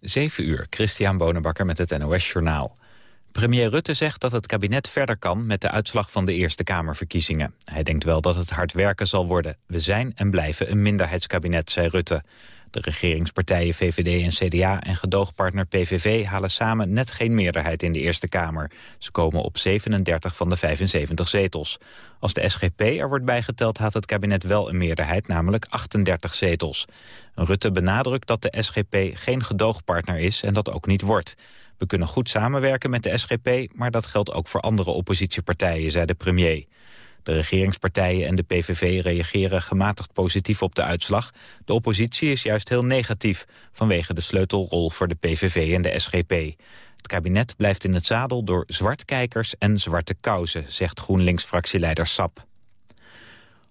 7 uur, Christian Bonenbakker met het NOS Journaal. Premier Rutte zegt dat het kabinet verder kan met de uitslag van de Eerste Kamerverkiezingen. Hij denkt wel dat het hard werken zal worden. We zijn en blijven een minderheidskabinet, zei Rutte. De regeringspartijen VVD en CDA en gedoogpartner PVV halen samen net geen meerderheid in de Eerste Kamer. Ze komen op 37 van de 75 zetels. Als de SGP er wordt bijgeteld had het kabinet wel een meerderheid, namelijk 38 zetels. Rutte benadrukt dat de SGP geen gedoogpartner is en dat ook niet wordt. We kunnen goed samenwerken met de SGP, maar dat geldt ook voor andere oppositiepartijen, zei de premier. De regeringspartijen en de PVV reageren gematigd positief op de uitslag. De oppositie is juist heel negatief vanwege de sleutelrol voor de PVV en de SGP. Het kabinet blijft in het zadel door zwartkijkers en zwarte kousen, zegt GroenLinks-fractieleider Sap.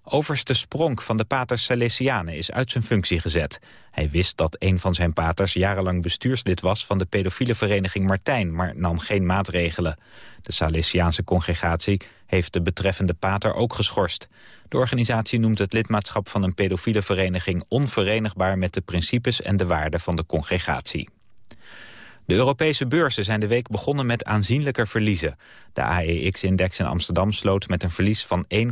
Overste Spronk van de paters Salesianen is uit zijn functie gezet. Hij wist dat een van zijn paters jarenlang bestuurslid was van de pedofiele vereniging Martijn, maar nam geen maatregelen. De Salesiaanse congregatie heeft de betreffende pater ook geschorst. De organisatie noemt het lidmaatschap van een pedofiele vereniging onverenigbaar met de principes en de waarden van de congregatie. De Europese beurzen zijn de week begonnen met aanzienlijke verliezen. De AEX-index in Amsterdam sloot met een verlies van 1,7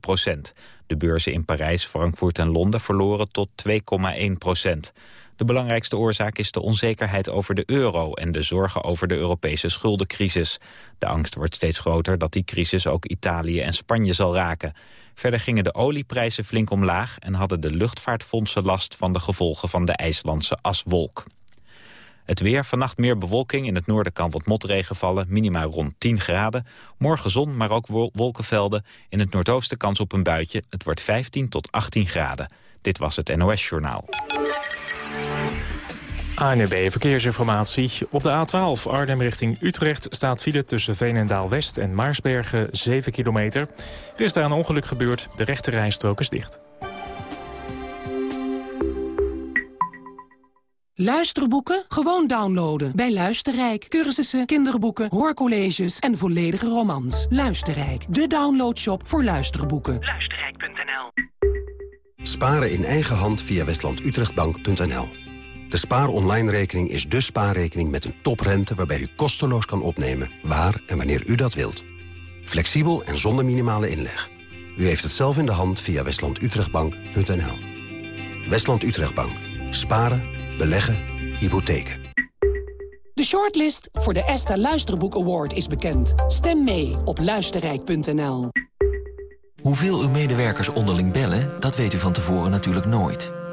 procent. De beurzen in Parijs, Frankfurt en Londen verloren tot 2,1 procent. De belangrijkste oorzaak is de onzekerheid over de euro... en de zorgen over de Europese schuldencrisis. De angst wordt steeds groter dat die crisis ook Italië en Spanje zal raken. Verder gingen de olieprijzen flink omlaag... en hadden de luchtvaartfondsen last van de gevolgen van de IJslandse aswolk. Het weer, vannacht meer bewolking. In het noorden kan wat motregen vallen, minima rond 10 graden. Morgen zon, maar ook wolkenvelden. In het noordoosten kans op een buitje. Het wordt 15 tot 18 graden. Dit was het NOS Journaal. ANB Verkeersinformatie. Op de A12 Arnhem richting Utrecht staat file tussen Veenendaal-West en Maarsbergen 7 kilometer. Er is daar een ongeluk gebeurd, de rechte rijstrook is dicht. Luisterboeken? Gewoon downloaden. Bij Luisterrijk. Cursussen, kinderboeken, hoorcolleges en volledige romans. Luisterrijk. De downloadshop voor luisterboeken. Luisterrijk.nl Sparen in eigen hand via westlandutrechtbank.nl. De Spaar Online rekening is de spaarrekening met een toprente... waarbij u kosteloos kan opnemen waar en wanneer u dat wilt. Flexibel en zonder minimale inleg. U heeft het zelf in de hand via westlandutrechtbank.nl. Westland Utrechtbank. Sparen beleggen, hypotheken. De shortlist voor de ESTA Luisterboek Award is bekend. Stem mee op luisterrijk.nl. Hoeveel uw medewerkers onderling bellen, dat weet u van tevoren natuurlijk nooit.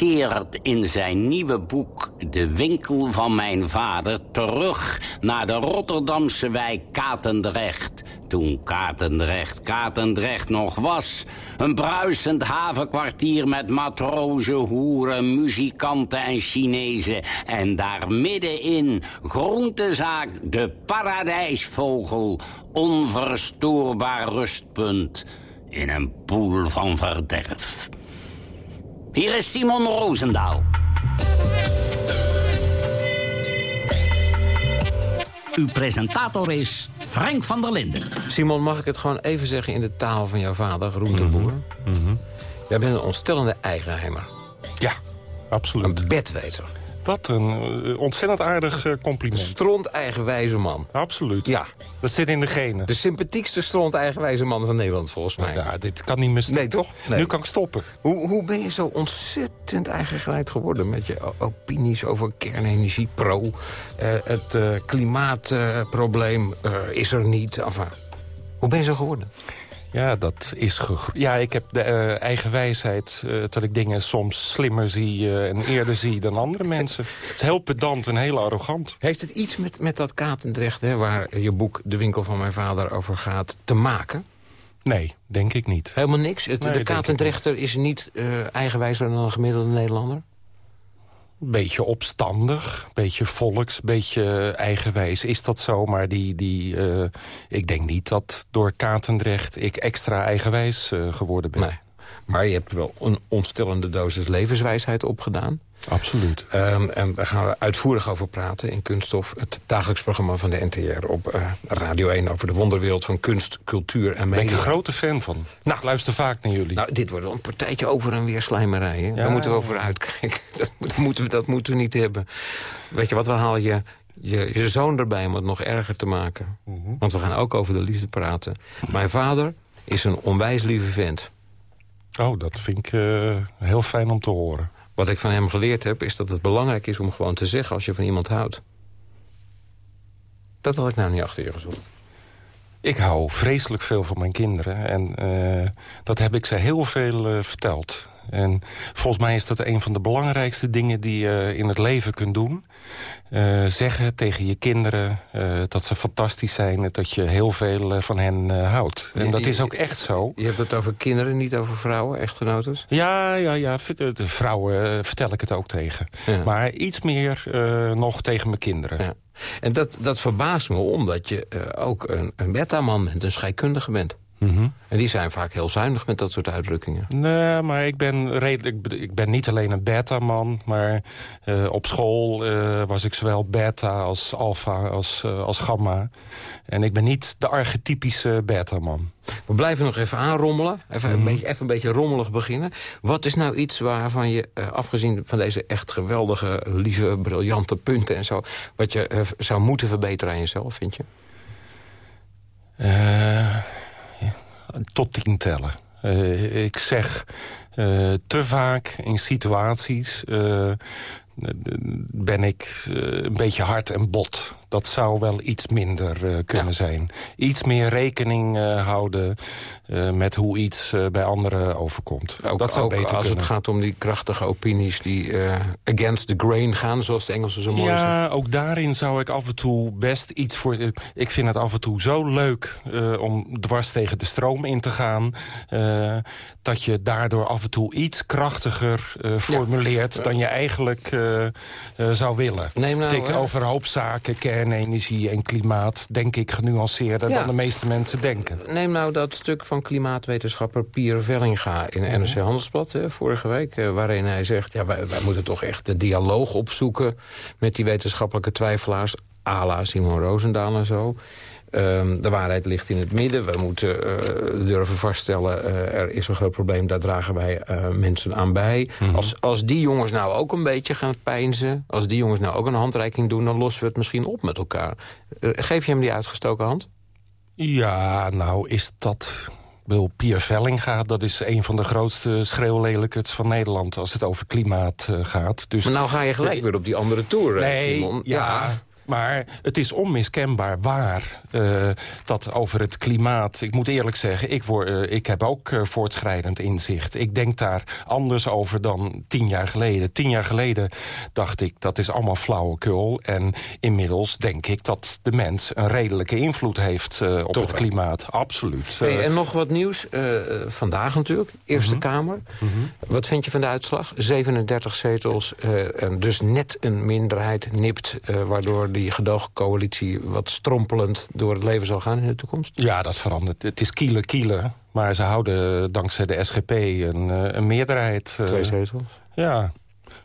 keert in zijn nieuwe boek De Winkel van Mijn Vader... terug naar de Rotterdamse wijk Katendrecht. Toen Katendrecht Katendrecht nog was. Een bruisend havenkwartier met matrozen, hoeren, muzikanten en Chinezen. En daar middenin groentezaak De Paradijsvogel. Onverstoorbaar rustpunt in een poel van verderf. Hier is Simon Roosendaal. Uw presentator is Frank van der Linden. Simon, mag ik het gewoon even zeggen in de taal van jouw vader, groenteboer? Mm Jij bent een ontstellende eigenheimer. Ja, absoluut. Een bedweter. Wat een eh, ontzettend aardig uh, compliment. Stront eigenwijze man. Absoluut. Ja. Dat zit in de genen. De sympathiekste stront eigenwijze man van Nederland, volgens mij. Ja, dit kan niet meer Nee, toch? Nee. Nu kan ik stoppen. Hoe, hoe ben je zo ontzettend eigengeleid geworden... met je opinies over kernenergie, pro... Uh, het klimaatprobleem is er niet. Enfin, hoe ben je zo geworden? Ja, dat is Ja, ik heb de eh, eigen wijsheid eh, dat ik dingen soms slimmer zie eh, en eerder zie dan andere mensen. Het is heel pedant en heel arrogant. Heeft het iets met, met dat Katendrecht, hè, waar je boek De Winkel van Mijn Vader over gaat, te maken? Nee, denk ik niet. Helemaal niks? Het, Nee, de Katendrechter is niet eh, eigenwijzer dan een gemiddelde Nederlander? Beetje opstandig, beetje volks, beetje eigenwijs is dat zo. Maar die, die, eh, ik denk niet dat door Katendrecht ik extra eigenwijs eh, geworden ben. Maar je hebt wel een ontstellende dosis levenswijsheid opgedaan. Absoluut. Ehm, en daar gaan we uitvoerig over praten in Kunststof. Het dagelijks programma van de NTR op eh, Radio 1... over de wonderwereld van kunst, cultuur en Daar ben ik media. een grote fan van. Nou, ik luister vaak naar jullie. Nou, dit wordt wel een partijtje over en weer slijmerij. Hè? Ja. Daar moeten we over uitkijken. Dat, moet- moeten we, dat moeten we niet hebben. Weet je wat, we halen je, je, je zoon erbij om het nog erger te maken. Mhm. Want we gaan ook over de liefde praten. Mijn vader is een onwijs lieve vent. Oh, dat vind ik eh, heel fijn om te horen. Wat ik van hem geleerd heb, is dat het belangrijk is om gewoon te zeggen als je van iemand houdt. Dat had ik nou niet achter je gezocht. Ik hou vreselijk veel van mijn kinderen. En eh, dat heb ik ze heel veel eh, verteld. En volgens mij is dat een van de belangrijkste dingen die je in het leven kunt doen. Eh, zeggen tegen je kinderen eh, dat ze fantastisch zijn... en dat je heel veel eh, van hen houdt. En dat is ook echt zo. Je hebt het over kinderen, niet over vrouwen, echtgenotes? Ja, ja, ja. De vrouwen vertel ik het ook tegen. Ja. Maar iets meer nog tegen mijn kinderen. Ja. En dat, dat verbaast me omdat je ook een, een beta-man bent, een scheikundige bent. Mhm. En die zijn vaak heel zuinig met dat soort uitdrukkingen. Nee, maar ik ben, redelijk, ik ben- niet alleen een beta-man... maar eh, op school eh, was ik zowel beta als alpha als, eh, als gamma. En ik ben niet de archetypische beta-man. We blijven nog even aanrommelen. Even, een, beetje, even een beetje rommelig beginnen. Wat is nou iets waarvan je, afgezien van deze echt geweldige, lieve, briljante punten en zo... wat je zou moeten verbeteren aan jezelf, vind je? Eh, tot tien tellen. Eh, ik zeg eh, te vaak in situaties... eh, ben ik een beetje hard en bot. Dat zou wel iets minder eh, kunnen Ja. zijn. Iets meer rekening eh, houden eh, met hoe iets bij anderen overkomt. Ook, dat zou ook beter als kunnen. het gaat om die krachtige opinies die against the grain gaan... zoals de Engelsen zo mooi zeggen. Ja, ook daarin zou ik af en toe best iets voor... Ik vind het af en toe zo leuk om dwars tegen de stroom in te gaan... dat je daardoor af en toe iets krachtiger formuleert... dan je eigenlijk zou willen. Neem nou, Ik hè. over een hoop zaken, kernenergie en klimaat... denk ik genuanceerder Ja. dan de meeste mensen denken. Neem nou dat stuk van klimaatwetenschapper Pierre Vellinga in NRC Handelsblad hè, vorige week... eh, waarin hij zegt, ja, wij, wij moeten toch echt de dialoog opzoeken... met die wetenschappelijke twijfelaars, à la Simon Roosendaal en zo... Ehm, de waarheid ligt in het midden. We moeten eh, durven vaststellen, eh, er is een groot probleem... daar dragen wij eh, mensen aan bij. als, als die jongens nou ook een beetje gaan pijnzen... als die jongens nou ook een handreiking doen... dan lossen we het misschien op met elkaar. Geef je hem die uitgestoken hand? Ja, nou is dat... Ik bedoel, Pierre Vellinga, dat is een van de grootste schreeuwlelijkers van Nederland... als het over klimaat gaat. Dus Maar nou ga je gelijk weer op die andere toer, eh, Nee, Simon. ja, maar het is onmiskenbaar waar eh, dat over het klimaat... Ik moet eerlijk zeggen, ik, word, eh, ik heb ook eh, voortschrijdend inzicht. Ik denk daar anders over dan tien jaar geleden. Tien jaar geleden dacht ik, dat is allemaal flauwekul. En inmiddels denk ik dat de mens een redelijke invloed heeft op Toch het klimaat. Absoluut. Hey, en nog wat nieuws. vandaag natuurlijk, Eerste Mhm. Kamer. Wat vind je van de uitslag? 37 zetels, en dus net een minderheid nipt... waardoor die gedoogcoalitie wat strompelend door het leven zal gaan in de toekomst? Ja, dat verandert. Het is kielen kielen. Maar ze houden dankzij de SGP een, eh, een meerderheid. eh, Twee zetels? Ja,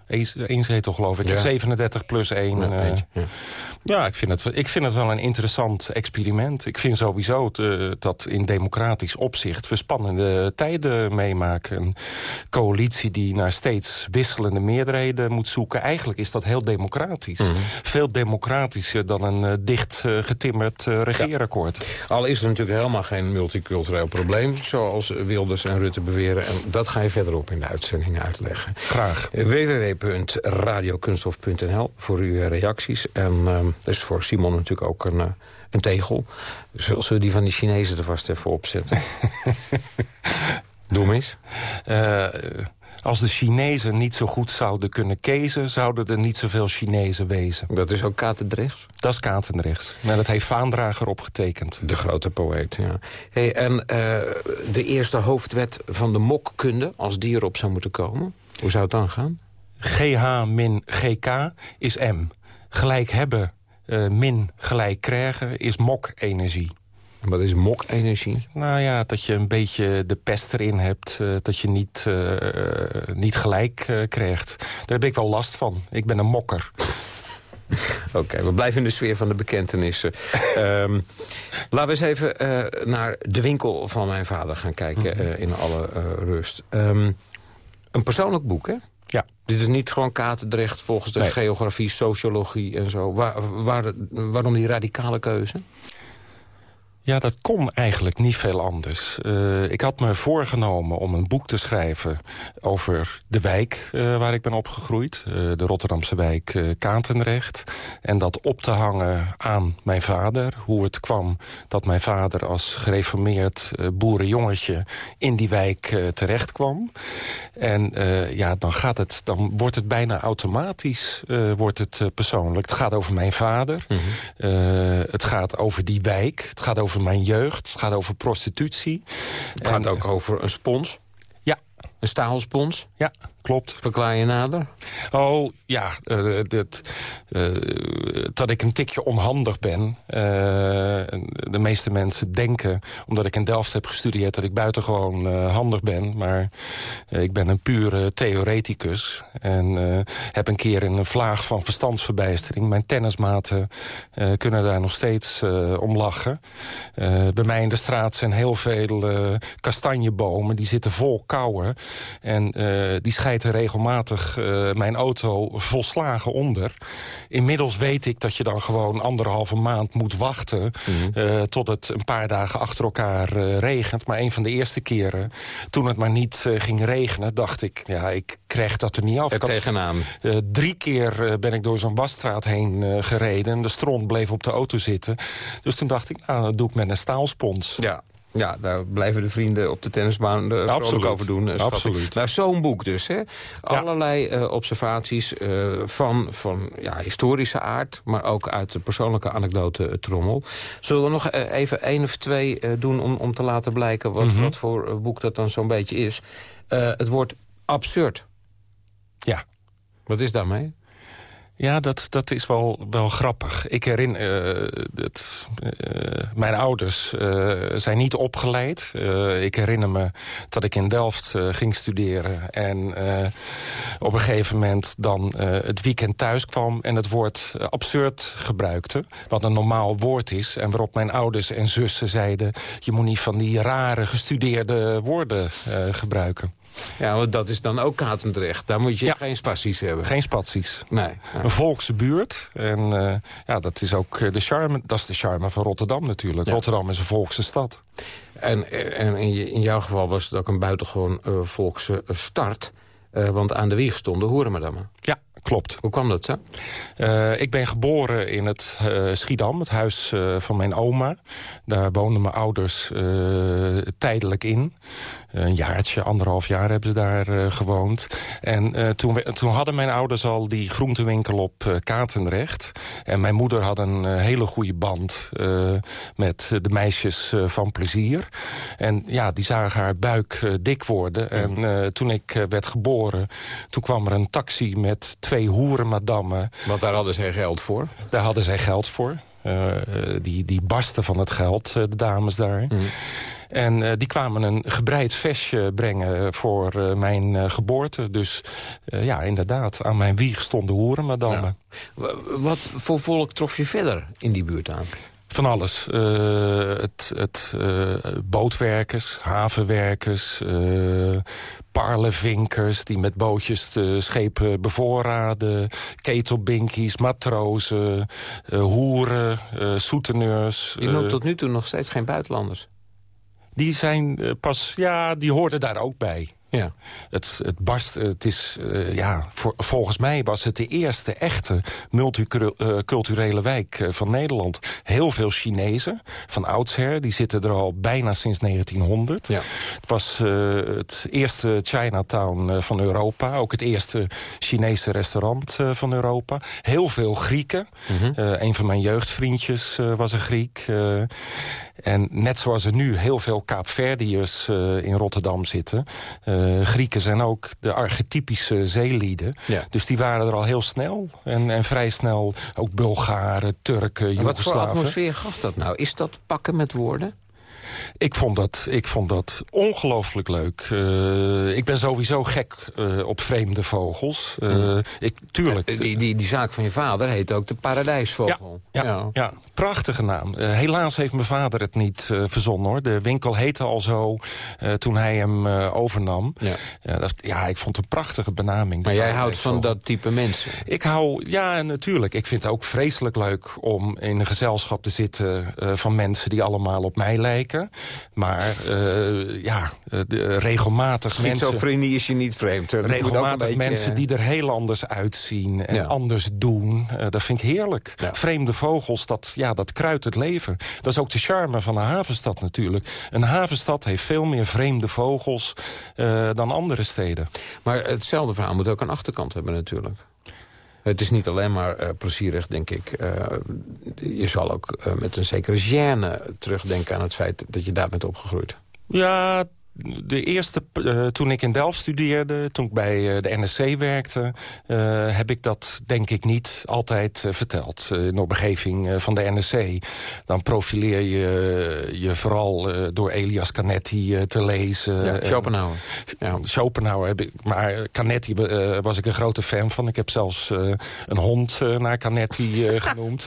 Eén één zetel geloof ik. Ja. 37 plus 1. Ja, ja. Ja, ik, vind het, ik vind het wel een interessant experiment. Ik vind sowieso te- dat in democratisch opzicht... we spannende tijden meemaken. Een coalitie die naar steeds wisselende meerderheden moet zoeken. Eigenlijk is dat heel democratisch. Mhm. Veel democratischer dan een eh, dicht eh, getimmerd eh, regeerakkoord. Al is er natuurlijk helemaal geen multicultureel probleem... zoals Wilders en Rutte beweren. En dat ga je verderop in de uitzending uitleggen. Graag. www www.radiokunsthof.nl voor uw reacties. En uh, dus voor Simon natuurlijk ook een, een tegel. Zullen we die van die Chinezen er vast even opzetten? Doe eens. Als de Chinezen niet zo goed zouden kunnen kezen... zouden er niet zoveel Chinezen wezen. Dat is ook Katendrechts? Dat is Katendrechts. Maar dat heeft Vaandrager opgetekend. De grote poëet, ja. Hey, en uh, de eerste hoofdwet van de mokkunde, als die erop zou moeten komen... hoe zou het dan gaan? GH min GK is M. Gelijk hebben uh, min gelijk krijgen is mok-energie. Wat is mok-energie? Nou ja, dat je een beetje de pest erin hebt. Uh, dat je niet, uh, niet gelijk krijgt. Daar heb ik wel last van. Ik ben een mokker. Oké, okay, we blijven in de sfeer van de bekentenissen. um, laten we eens even naar de winkel van mijn vader gaan kijken... -hmm. in alle rust. Um, een persoonlijk boek, hè? Ja. Dit is niet gewoon Katendrecht volgens de nee. geografie, sociologie en zo. Waar, waar, waarom die radicale keuze? Ja, dat kon eigenlijk niet veel anders. Uh, ik had me voorgenomen om een boek te schrijven over de wijk uh, waar ik ben opgegroeid. Uh, de Rotterdamse wijk Katendrecht. En dat op te hangen aan mijn vader. Hoe het kwam dat mijn vader als gereformeerd boerenjongetje in die wijk terecht kwam. En ja, dan, gaat het, dan wordt het bijna automatisch wordt het, persoonlijk. Het gaat over mijn vader. Mm -hmm. het gaat over die wijk. Het gaat over over mijn jeugd. Het gaat over prostitutie. Het gaat ook over een spons. Ja. Een staalspons. Ja, klopt. Verklaar je nader? Oh, ja. Uh, dat, uh, dat ik een tikje onhandig ben. Uh, de meeste mensen denken, omdat ik in Delft heb gestudeerd... dat ik buitengewoon handig ben. Maar ik ben een pure theoreticus. En heb een keer in een vlaag van verstandsverbijstering... mijn tennismaten kunnen daar nog steeds om lachen. bij mij in de straat zijn heel veel kastanjebomen. Die zitten vol kouwen. En die schijnen regelmatig uh, mijn auto volslagen onder. Inmiddels weet ik dat je dan gewoon anderhalve maand moet wachten... Mm -hmm. uh, tot het een paar dagen achter elkaar uh, regent. Maar een van de eerste keren, toen het maar niet ging regenen... dacht ik, ja, ik krijg dat er niet af. Er tegenaan. drie keer ben ik door zo'n wasstraat heen gereden. De stront bleef op de auto zitten. Dus toen dacht ik, nou, dat doe ik met een staalspons. Ja. Ja, daar blijven de vrienden op de tennisbaan er vrolijk over doen. Uh, Absoluut. Nou, zo'n boek dus, hè? Allerlei uh, observaties uh, van, van ja, historische aard... maar ook uit de persoonlijke anekdote trommel. Zullen we nog even één of twee doen om, om te laten blijken... wat, mm -hmm. wat voor boek dat dan zo'n beetje is? het woord absurd. Ja. Wat is daarmee? Ja, dat, dat is wel, wel grappig. Ik herinner... Uh, dat, uh, mijn ouders uh, zijn niet opgeleid. ik herinner me dat ik in Delft ging studeren. En op een gegeven moment dan het weekend thuis kwam... en het woord absurd gebruikte. Wat een normaal woord is. En waarop mijn ouders en zussen zeiden... je moet niet van die rare gestudeerde woorden gebruiken. Ja, want dat is dan ook Katendrecht. Daar moet je ja. geen spaties hebben. Geen spaties. Nee. nee. Een volkse buurt. En uh, ja, dat is ook de charme. Dat is de charme van Rotterdam natuurlijk. Ja. Rotterdam is een volkse stad. En, en in, in, jouw geval was het ook een buitengewoon uh, volkse start. Uh, want aan de wieg stonden hoerenmadammen. Ja, klopt. Hoe kwam dat zo? Uh, ik ben geboren in het uh, Schiedam, het huis uh, van mijn oma. Daar woonden mijn ouders tijdelijk in. Een jaartje, anderhalf jaar hebben ze daar gewoond. En toen, we, toen hadden mijn ouders al die groentewinkel op Katendrecht. En mijn moeder had een hele goede band met de meisjes van plezier. En ja, die zagen haar buik dik worden. En toen ik werd geboren, toen kwam er een taxi met twee hoerenmadammen. Want daar hadden zij geld voor? Daar hadden zij geld voor. Uh, die, die barsten van het geld, uh, de dames daar. Mm. En uh, die kwamen een gebreid vestje brengen voor mijn geboorte. Dus ja, inderdaad, aan mijn wieg stonden hoerenmadammen. Ja. Wat voor volk trof je verder in die buurt aan? Van alles. Uh, het, het uh, bootwerkers, havenwerkers, uh, parlevinkers... die met bootjes de schepen bevoorraden, ketelbinkies, matrozen, hoeren, soeteneurs. Je noemt tot nu toe nog steeds geen buitenlanders. Die zijn pas, ja, die hoorden daar ook bij. Ja. Het, het barst, het is, uh, ja, voor, volgens mij was het de eerste echte multiculturele wijk van Nederland. Heel veel Chinezen, van oudsher, die zitten er al bijna sinds 1900. Ja. Het was uh, het eerste Chinatown van Europa, ook het eerste Chinese restaurant van Europa. Heel veel Grieken. Mm -hmm. een van mijn jeugdvriendjes was een Griek. En net zoals er nu heel veel Kaapverdiërs uh, in Rotterdam zitten... Uh, Grieken zijn ook de archetypische zeelieden. Ja. Dus die waren er al heel snel. En, en vrij snel ook Bulgaren, Turken, Joegoslaven. Wat voor atmosfeer gaf dat nou? Is dat pakken met woorden? Ik vond dat, ik vond dat ongelooflijk leuk. Uh, ik ben sowieso gek uh, op vreemde vogels. Uh, mm. ik, tuurlijk. Die, die, die zaak van je vader heet ook de paradijsvogel. Ja, ja, ja. ja prachtige naam. helaas heeft mijn vader het niet verzonnen. hoor. De winkel heette al zo toen hij hem overnam. Ja. Dat, ja, ik vond het een prachtige benaming. Maar jij houdt van dat type mensen? Ik hou, ja, natuurlijk. Ik vind het ook vreselijk leuk om in een gezelschap te zitten... van mensen die allemaal op mij lijken. Maar uh, ja, de, regelmatig Schizofrenie mensen... is je niet vreemd. Hoor. Regelmatig beetje... mensen die er heel anders uitzien en ja. anders doen. Uh, dat vind ik heerlijk. Ja. Vreemde vogels, dat, ja, dat kruidt het leven. Dat is ook de charme van een havenstad natuurlijk. Een havenstad heeft veel meer vreemde vogels uh, dan andere steden. Maar hetzelfde verhaal moet ook een achterkant hebben natuurlijk. Het is niet alleen maar uh, plezierig, denk ik. Uh, je zal ook uh, met een zekere gêne terugdenken aan het feit dat je daar bent opgegroeid. Ja, de eerste, uh, toen ik in Delft studeerde, toen ik bij uh, de NSC werkte... Uh, heb ik dat denk ik niet altijd verteld. in de omgeving van de NSC. Dan profileer je je vooral door Elias Canetti te lezen. Ja, Schopenhauer. Ja. Schopenhauer heb ik, maar Canetti was ik een grote fan van. Ik heb zelfs een hond naar Canetti genoemd.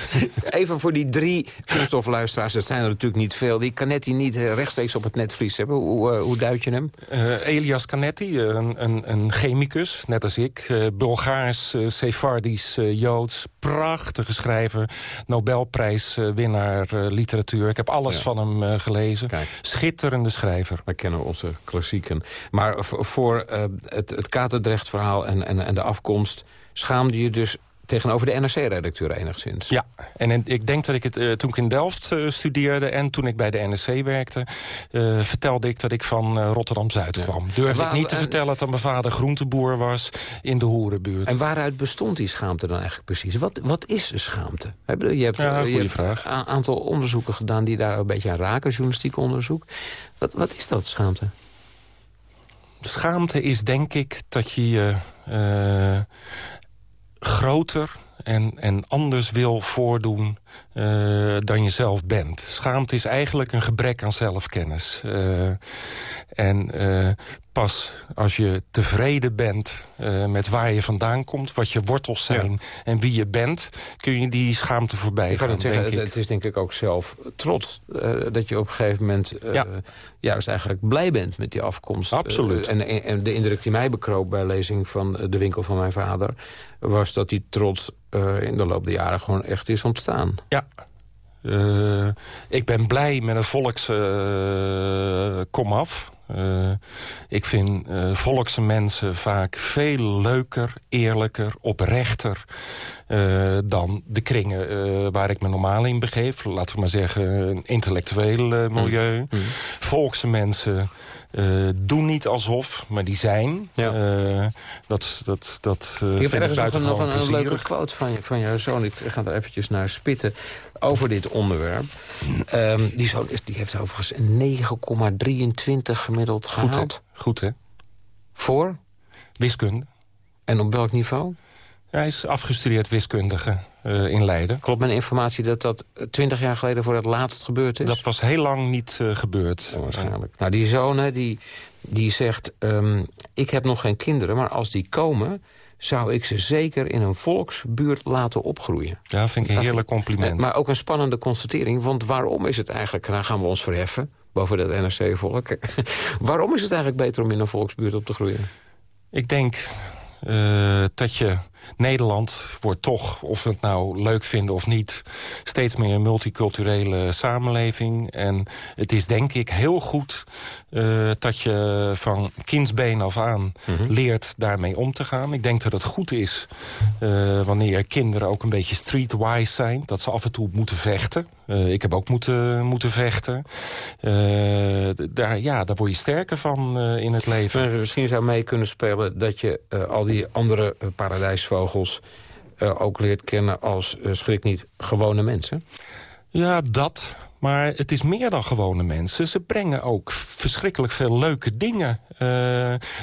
Even voor die drie kunststofluisteraars, dat zijn er natuurlijk niet veel... die Canetti niet rechtstreeks op het netvlies hebben. Hoe, hoe duid je hem? Uh, Elias Canetti, een, een, een, chemicus, net als ik. Uh, Bulgaars, uh, Sephardisch, Joods. Prachtige schrijver. Nobelprijswinnaar literatuur. Ik heb alles ja. van hem gelezen. Kijk. Schitterende schrijver. We kennen onze klassieken. Maar voor het, het Katendrecht-verhaal en, en, en de afkomst... schaamde je dus tegenover de NRC-redacteur enigszins. Ja, en, ik denk dat ik het uh, toen ik in Delft uh, studeerde... en toen ik bij de NRC werkte... Uh, vertelde ik dat ik van Rotterdam-Zuid ja. kwam. Durfde ik niet te vertellen dat mijn vader groenteboer was... in de Hoerenbuurt. En waaruit bestond die schaamte dan eigenlijk precies? Wat, wat is schaamte? Je hebt, ja, je hebt vraag. een aantal onderzoeken gedaan... die daar een beetje aan raken, journalistiek onderzoek. Wat, wat is dat, schaamte? Schaamte is denk ik dat je je groter en, en anders wil voordoen uh, dan je zelf bent. Schaamte is eigenlijk een gebrek aan zelfkennis. Uh, en uh, pas als je tevreden bent met waar je vandaan komt... wat je wortels zijn ja. en wie je bent... kun je die schaamte voorbij ik gaan, het zeggen, denk ik. Het is denk ik ook zelf trots dat je op een gegeven moment... Ja. juist eigenlijk blij bent met die afkomst. Absoluut. En, en, de indruk die mij bekroop bij lezing van de winkel van mijn vader... was dat die trots in de loop der jaren gewoon echt is ontstaan. Ja. Uh, ik ben blij met een volks uh, komaf. Uh, ik vind uh, volkse mensen vaak veel leuker, eerlijker, oprechter... Dan de kringen waar ik me normaal in begeef. Laten we maar zeggen, een intellectueel milieu. Mm. Volkse mensen... Uh, doen niet alsof, maar die zijn. Ja. Uh, dat dat, dat uh, Ik heb ergens nog, een, nog een, een leuke quote van, je, van jouw zoon. Ik ga er eventjes naar spitten over dit onderwerp. Um, die zoon die heeft overigens een 9,23 gemiddeld Goed, gehaald. Hè? Goed, hè? Voor? Wiskunde. En op welk niveau? Hij is afgestudeerd wiskundige uh, in Leiden. Klopt mijn informatie dat dat twintig jaar geleden voor het laatst gebeurd is? Dat was heel lang niet uh, gebeurd. Ja, waarschijnlijk. Nou, die zoon die, die zegt... Um, ik heb nog geen kinderen, maar als die komen zou ik ze zeker in een volksbuurt laten opgroeien. Ja, vind ik een heerlijk compliment. Maar ook een spannende constatering, want waarom is het eigenlijk... daar gaan we ons verheffen, boven dat NRC-volk... waarom is het eigenlijk beter om in een volksbuurt op te groeien? Ik denk uh, dat je Nederland wordt toch, of we het nou leuk vinden of niet... steeds meer een multiculturele samenleving. En het is denk ik heel goed uh, dat je van kindsbeen af aan mhm. leert daarmee om te gaan. Ik denk dat het goed is uh, wanneer kinderen ook een beetje streetwise zijn. Dat ze af en toe moeten vechten. Uh, ik heb ook moeten, moeten vechten. daar, ja, daar word je sterker van in het leven. Maar misschien zou mee kunnen spelen dat je al die andere paradijsvogels... ook leert kennen als, schrik niet, gewone mensen. Ja, dat. Maar het is meer dan gewone mensen. Ze brengen ook verschrikkelijk veel leuke dingen. Uh,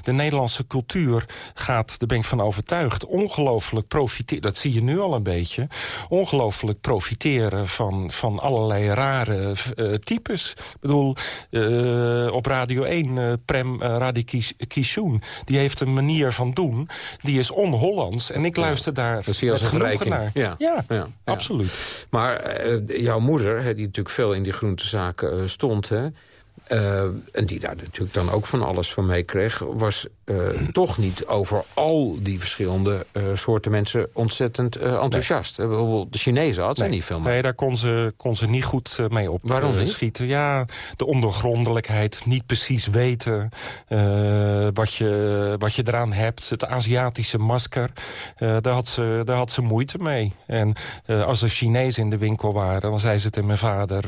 de Nederlandse cultuur gaat, daar ben ik van overtuigd... ongelooflijk profiteren, dat zie je nu al een beetje... ongelooflijk profiteren van, van allerlei rare uh, types. Ik bedoel, uh, op Radio 1, Prem Radikishun... die heeft een manier van doen, die is on-Hollands. En ik luister daar dat zie je als een naar. Ja, ja, ja, absoluut. Maar jouw moeder, die natuurlijk veel in die groentezaken uh, stond... Hè, uh, en die daar natuurlijk dan ook van alles van meekreeg... was uh, toch niet over al die verschillende uh, soorten mensen ontzettend enthousiast. Nee. Bijvoorbeeld de Chinezen had zij niet veel mee. Nee, daar kon ze, kon ze niet goed mee op Waarom niet? schieten. Ja, de ondergrondelijkheid, niet precies weten wat, je, wat je eraan hebt. Het Aziatische masker, daar, had ze, daar had ze moeite mee. En als er Chinezen in de winkel waren, dan zei ze tegen mijn vader...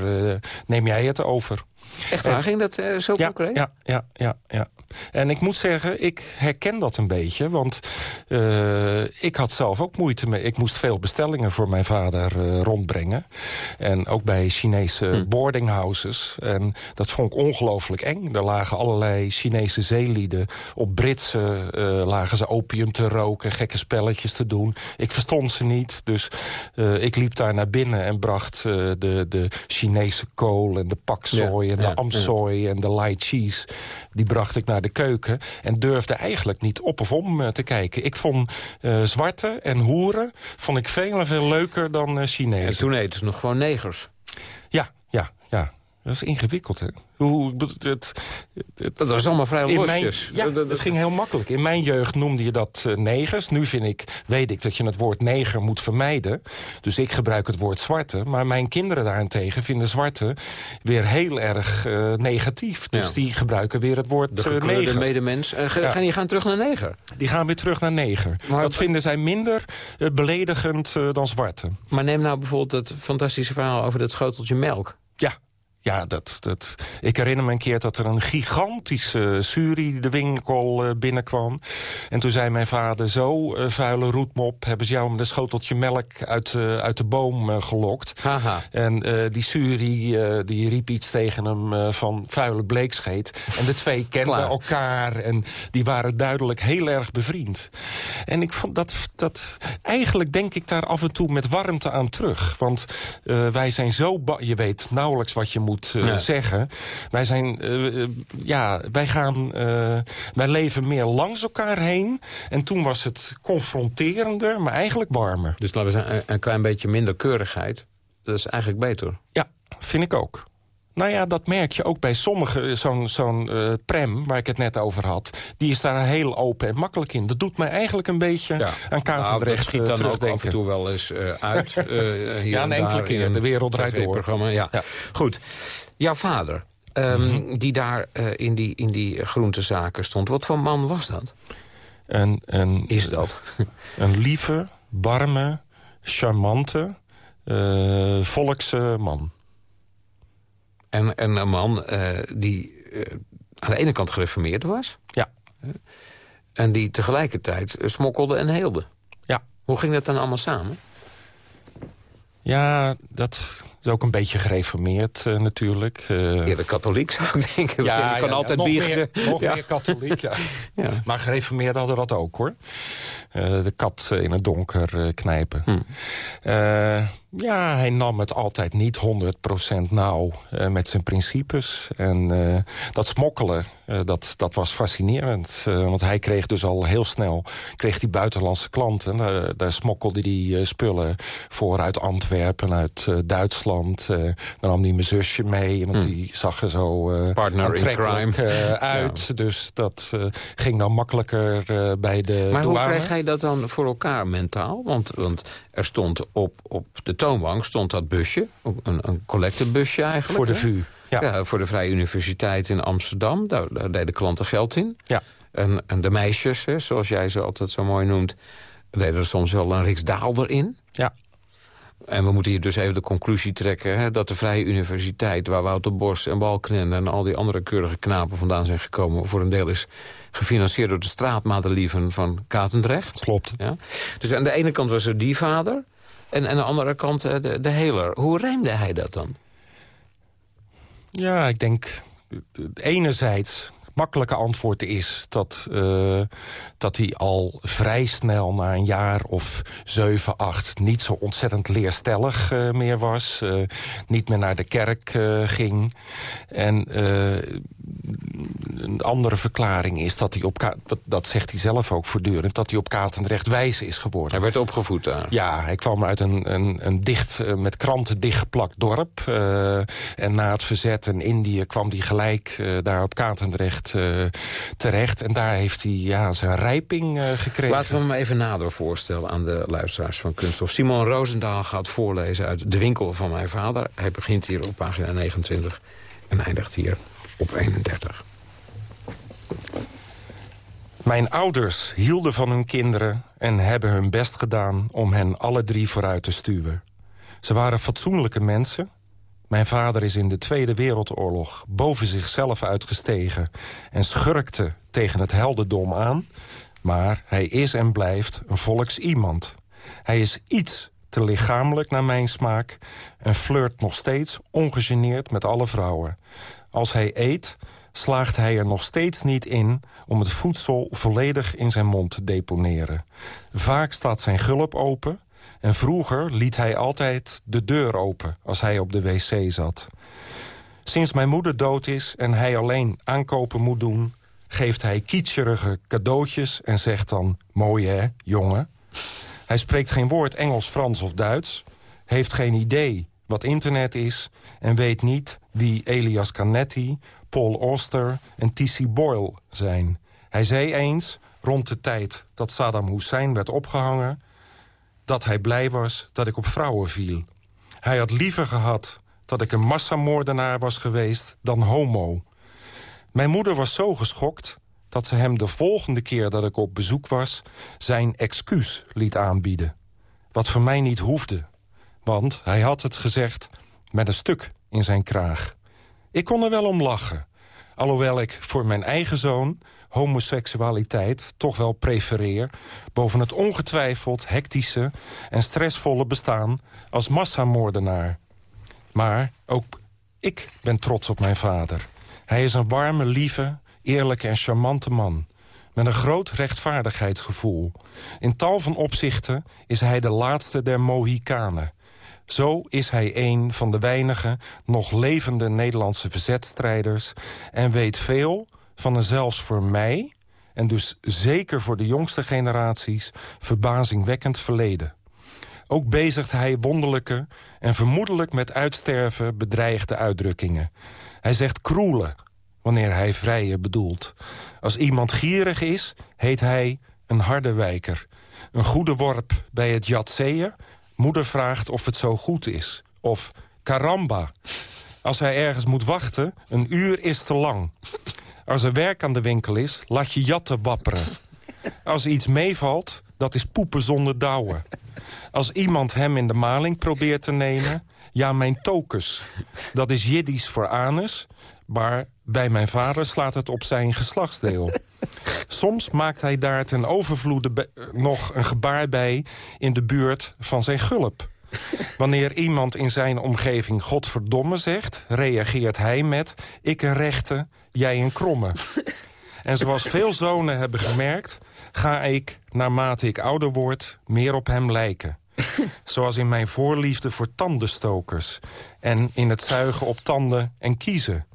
neem jij het over? Echt waar? Ging dat uh, zo ja, concreet? Ja, ja, ja, ja. En ik moet zeggen, ik herken dat een beetje. Want uh, ik had zelf ook moeite mee. Ik moest veel bestellingen voor mijn vader uh, rondbrengen. En ook bij Chinese hm. boardinghouses. En dat vond ik ongelooflijk eng. Er lagen allerlei Chinese zeelieden. Op Britse lagen ze opium te roken, gekke spelletjes te doen. Ik verstond ze niet. Dus ik liep daar naar binnen en bracht de, de Chinese kool en de pakzooi... en de amsooi en de light cheese. Die bracht ik naar de keuken en durfde eigenlijk niet op of om uh, te kijken. Ik vond uh, zwarte en hoeren vond ik veel en veel leuker dan uh, Chinezen. En toen eten ze nog gewoon negers. Ja, ja, ja. Dat is ingewikkeld, hè? Hoe, het, het, dat was allemaal vrij losjes. ja, dat, ging heel makkelijk. In mijn jeugd noemde je dat uh, negers. Nu vind ik, weet ik dat je het woord neger moet vermijden. Dus ik gebruik het woord zwarte. Maar mijn kinderen daarentegen vinden zwarte weer heel erg uh, negatief. Dus ja. die gebruiken weer het woord De uh, neger. medemens. Uh, ja. gaan, die gaan terug naar neger? Die gaan weer terug naar neger. Maar, dat vinden zij minder beledigend dan zwarte. Maar neem nou bijvoorbeeld dat fantastische verhaal over dat schoteltje melk. Ja, ja, dat, dat, ik herinner me een keer dat er een gigantische Suri de winkel uh, binnenkwam. En toen zei mijn vader, zo uh, vuile roetmop... hebben ze jou met een schoteltje melk uit, uit de boom gelokt. Haha. En die Suri die riep iets tegen hem van vuile bleekscheet. En de twee kenden elkaar en die waren duidelijk heel erg bevriend. En ik vond dat, dat... Eigenlijk denk ik daar af en toe met warmte aan terug. Want wij zijn zo... Je weet nauwelijks wat je moet uh, ja. zeggen. Wij zijn, uh, ja, wij gaan, wij leven meer langs elkaar heen. En toen was het confronterender, maar eigenlijk warmer. Dus laten we zeggen, een klein beetje minder keurigheid. Dat is eigenlijk beter. Ja, vind ik ook. Nou ja, dat merk je ook bij sommigen. Zo'n zo'n uh, Prem, waar ik het net over had... die is daar heel open en makkelijk in. Dat doet mij eigenlijk een beetje ja. aan Katendrecht nou, schiet dan ook af en toe wel eens uh, uit. Uh, hier ja, een enkele keer. De wereld draait door. Ja. ja. Goed. Jouw vader, um, mm -hmm. die daar in die, in die groentezaken stond. Wat voor man was dat? Een, een, is dat? Een lieve, warme, charmante, volkse man. En, en een man uh, die uh, aan de ene kant gereformeerd was. Ja. Uh, en die tegelijkertijd smokkelde en heelde. Ja. Hoe ging dat dan allemaal samen? Ja, dat is ook een beetje gereformeerd uh, natuurlijk. Uh, Eerder katholiek zou ik denken. Ja, je kan ja, altijd ja, nog. Meer, nog meer katholiek, ja. Maar gereformeerd hadden dat ook, hoor. Uh, de kat in het donker knijpen. Hm. Ja, hij nam het altijd niet 100% nauw met zijn principes. En dat smokkelen, dat, dat was fascinerend. want hij kreeg dus al heel snel kreeg die buitenlandse klanten. daar smokkelde hij spullen voor uit Antwerpen, uit Duitsland dan nam hij mijn zusje mee, want hmm. die zag er zo uit. Dus dat ging dan makkelijker bij de Maar hoe krijg jij dat dan voor elkaar mentaal? Want, want er stond op, op de toonbank stond dat busje, een, een collectebusje eigenlijk. Voor de VU. Ja. voor de Vrije Universiteit in Amsterdam. Daar, daar deden klanten geld in. Ja. En, en de meisjes, hè, zoals jij ze altijd zo mooi noemt... deden er soms wel een riksdaalder in. Ja. En we moeten hier dus even de conclusie trekken... Hè, dat de Vrije Universiteit, waar Wouter Bos en Balkenende... en al die andere keurige knapen vandaan zijn gekomen... voor een deel is gefinancierd door de straatmadelieven van Katendrecht. Klopt. Ja? Dus aan de ene kant was er die vader... en aan de andere kant eh, de, de heler. Hoe rijmde hij dat dan? Ja, ik denk enerzijds makkelijke antwoord is dat, uh, dat hij al vrij snel na een jaar of zeven, acht... niet zo ontzettend leerstellig uh, meer was. Niet meer naar de kerk ging. En een andere verklaring is dat hij op... dat zegt hij zelf ook voortdurend... dat hij op Katendrecht wijs is geworden. Hij werd opgevoed daar? Ja, hij kwam uit een, een, een dicht, met kranten dichtgeplakt dorp. en na het verzet in Indië kwam hij gelijk daar op Katendrecht uh, terecht. En daar heeft hij ja, zijn rijping gekregen. Laten we hem even nader voorstellen aan de luisteraars van Kunststof. Simon Roosendaal gaat voorlezen uit De Winkel van Mijn Vader. Hij begint hier op pagina 29 en eindigt hier op 31. Mijn ouders hielden van hun kinderen en hebben hun best gedaan om hen alle drie vooruit te stuwen. Ze waren fatsoenlijke mensen mijn vader is in de Tweede Wereldoorlog boven zichzelf uitgestegen... en schurkte tegen het heldendom aan. Maar hij is en blijft een volks iemand. Hij is iets te lichamelijk naar mijn smaak... en flirt nog steeds ongegeneerd met alle vrouwen. Als hij eet, slaagt hij er nog steeds niet in... om het voedsel volledig in zijn mond te deponeren. Vaak staat zijn gulp open en vroeger liet hij altijd de deur open als hij op de wc zat. Sinds mijn moeder dood is en hij alleen aankopen moet doen... geeft hij kietscherige cadeautjes en zegt dan... mooi hè, jongen? Hij spreekt geen woord Engels, Frans of Duits... heeft geen idee wat internet is... en weet niet wie Elias Canetti, Paul Auster en T.C. Boyle zijn. Hij zei eens, rond de tijd dat Saddam Hussein werd opgehangen dat hij blij was dat ik op vrouwen viel. Hij had liever gehad dat ik een massamoordenaar was geweest dan homo. Mijn moeder was zo geschokt dat ze hem de volgende keer dat ik op bezoek was... zijn excuus liet aanbieden. Wat voor mij niet hoefde. Want hij had het gezegd met een stuk in zijn kraag. Ik kon er wel om lachen. Alhoewel ik voor mijn eigen zoon homoseksualiteit toch wel prefereer... boven het ongetwijfeld hectische en stressvolle bestaan als massamoordenaar. Maar ook ik ben trots op mijn vader. Hij is een warme, lieve, eerlijke en charmante man met een groot rechtvaardigheidsgevoel. In tal van opzichten is hij de laatste der Mohikanen. Zo is hij een van de weinige nog levende Nederlandse verzetstrijders... en weet veel van een zelfs voor mij... en dus zeker voor de jongste generaties verbazingwekkend verleden. Ook bezigt hij wonderlijke en vermoedelijk met uitsterven bedreigde uitdrukkingen. Hij zegt kroelen, wanneer hij vrije bedoelt. Als iemand gierig is, heet hij een harde wijker. Een goede worp bij het jatseeën. Moeder vraagt of het zo goed is. Of karamba. Als hij ergens moet wachten, een uur is te lang. Als er werk aan de winkel is, laat je jatten wapperen. Als iets meevalt, dat is poepen zonder douwen. Als iemand hem in de maling probeert te nemen... ja, mijn tokus. Dat is Jiddisch voor anus, maar bij mijn vader slaat het op zijn geslachtsdeel. Soms maakt hij daar ten overvloede nog een gebaar bij... in de buurt van zijn gulp. Wanneer iemand in zijn omgeving godverdomme zegt... reageert hij met ik een rechte, jij een kromme. En zoals veel zonen hebben gemerkt... ga ik, naarmate ik ouder word, meer op hem lijken. Zoals in mijn voorliefde voor tandenstokers... en in het zuigen op tanden en kiezen.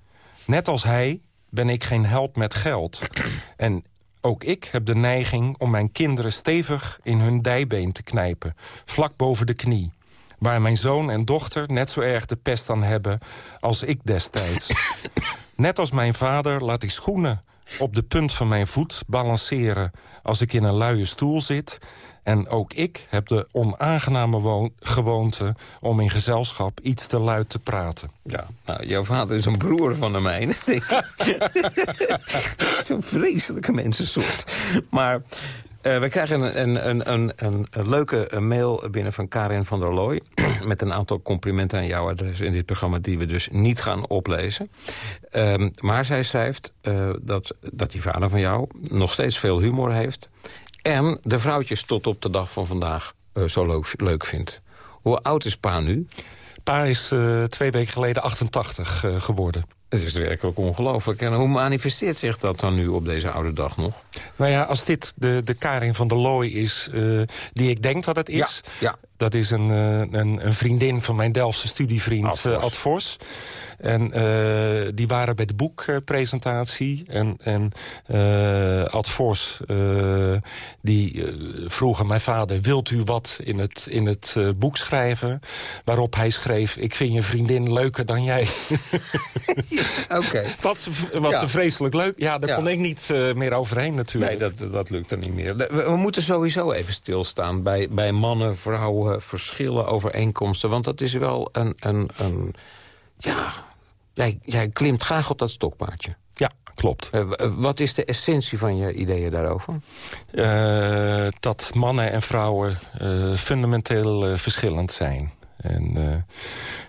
Net als hij ben ik geen held met geld. En ook ik heb de neiging om mijn kinderen stevig in hun dijbeen te knijpen. Vlak boven de knie. waar mijn zoon en dochter net zo erg de pest aan hebben als ik destijds. Net als mijn vader laat ik schoenen op de punt van mijn voet balanceren... als ik in een luie stoel zit. En ook ik heb de onaangename gewoonte om in gezelschap iets te luid te praten. Ja, nou, jouw vader is een broer van de mijne, denk ik. Zo'n vreselijke mensensoort. Maar uh, we krijgen een, een, een, een, leuke mail binnen van Karin van der Looy... met een aantal complimenten aan jouw adres in dit programma... die we dus niet gaan oplezen. Um, maar zij schrijft uh, dat, dat die vader van jou nog steeds veel humor heeft... en de vrouwtjes tot op de dag van vandaag uh, zo leuk, leuk vindt. Hoe oud is pa nu? Pa is twee weken geleden 88 geworden. Het is werkelijk ongelooflijk. En hoe manifesteert zich dat dan nu op deze oude dag nog? Nou ja, als dit de, de Karin van der Looy is uh, die ik denk dat het is... Ja. Dat is een, een, een, vriendin van mijn Delftse studievriend Ad Vos. En uh, die waren bij de boekpresentatie. en en Ad Vos, die vroeg aan mijn vader... wilt u wat in het, in het boek schrijven? Waarop hij schreef... ik vind je vriendin leuker dan jij. Oké. Okay. Dat was ja. vreselijk leuk. Ja, daar ja. kon ik niet meer overheen natuurlijk. Nee, dat, dat lukt er niet meer. We, we, moeten sowieso even stilstaan bij, bij mannen, vrouwen... verschillen, overeenkomsten. Want dat is wel een... een, een ja, Jij, jij klimt graag op dat stokpaardje. Ja, klopt. Uh, wat is de essentie van je ideeën daarover? Uh, dat mannen en vrouwen uh, fundamenteel verschillend zijn. En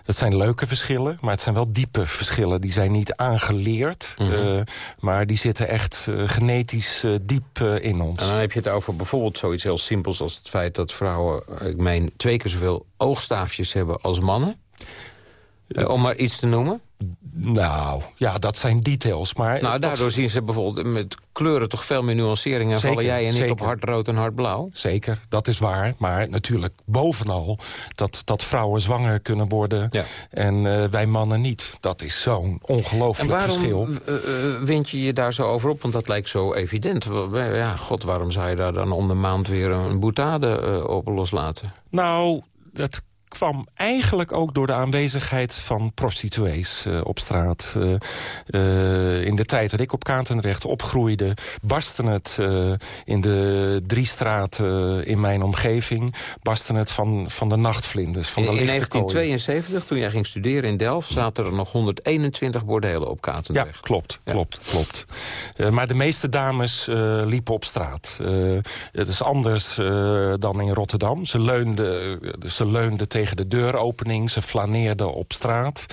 dat zijn leuke verschillen, maar het zijn wel diepe verschillen. Die zijn niet aangeleerd, mm -hmm. maar die zitten echt genetisch diep in ons. En dan heb je het over bijvoorbeeld zoiets heel simpels als het feit dat vrouwen... ik meen twee keer zoveel oogstaafjes hebben als mannen. om maar iets te noemen. Nou, ja, dat zijn details. Maar nou, daardoor zien ze bijvoorbeeld met kleuren toch veel meer nuanceringen. En vallen jij en ik op hardrood en hardblauw? Zeker, dat is waar. Maar natuurlijk bovenal dat, dat vrouwen zwanger kunnen worden... Ja. en uh, wij mannen niet. Dat is zo'n ongelooflijk verschil. En waarom uh, wind je je daar zo over op? Want dat lijkt zo evident. Ja, god, waarom zou je daar dan om de maand weer een boetade uh, op loslaten? Nou, dat kwam eigenlijk ook door de aanwezigheid van prostituees uh, op straat. Uh, uh, in de tijd dat ik op Kaantenrecht opgroeide... barstte het in de drie straten in mijn omgeving... barstte het van, van de nachtvlinders, van in, de In 1972, toen jij ging studeren in Delft... zaten er nog 121 bordelen op Kaantenrecht. Ja, klopt, ja. klopt, klopt. maar de meeste dames liepen op straat. het is anders dan in Rotterdam. Ze leunden, ze leunden tegen tegen de deuropening. Ze flaneerden op straat.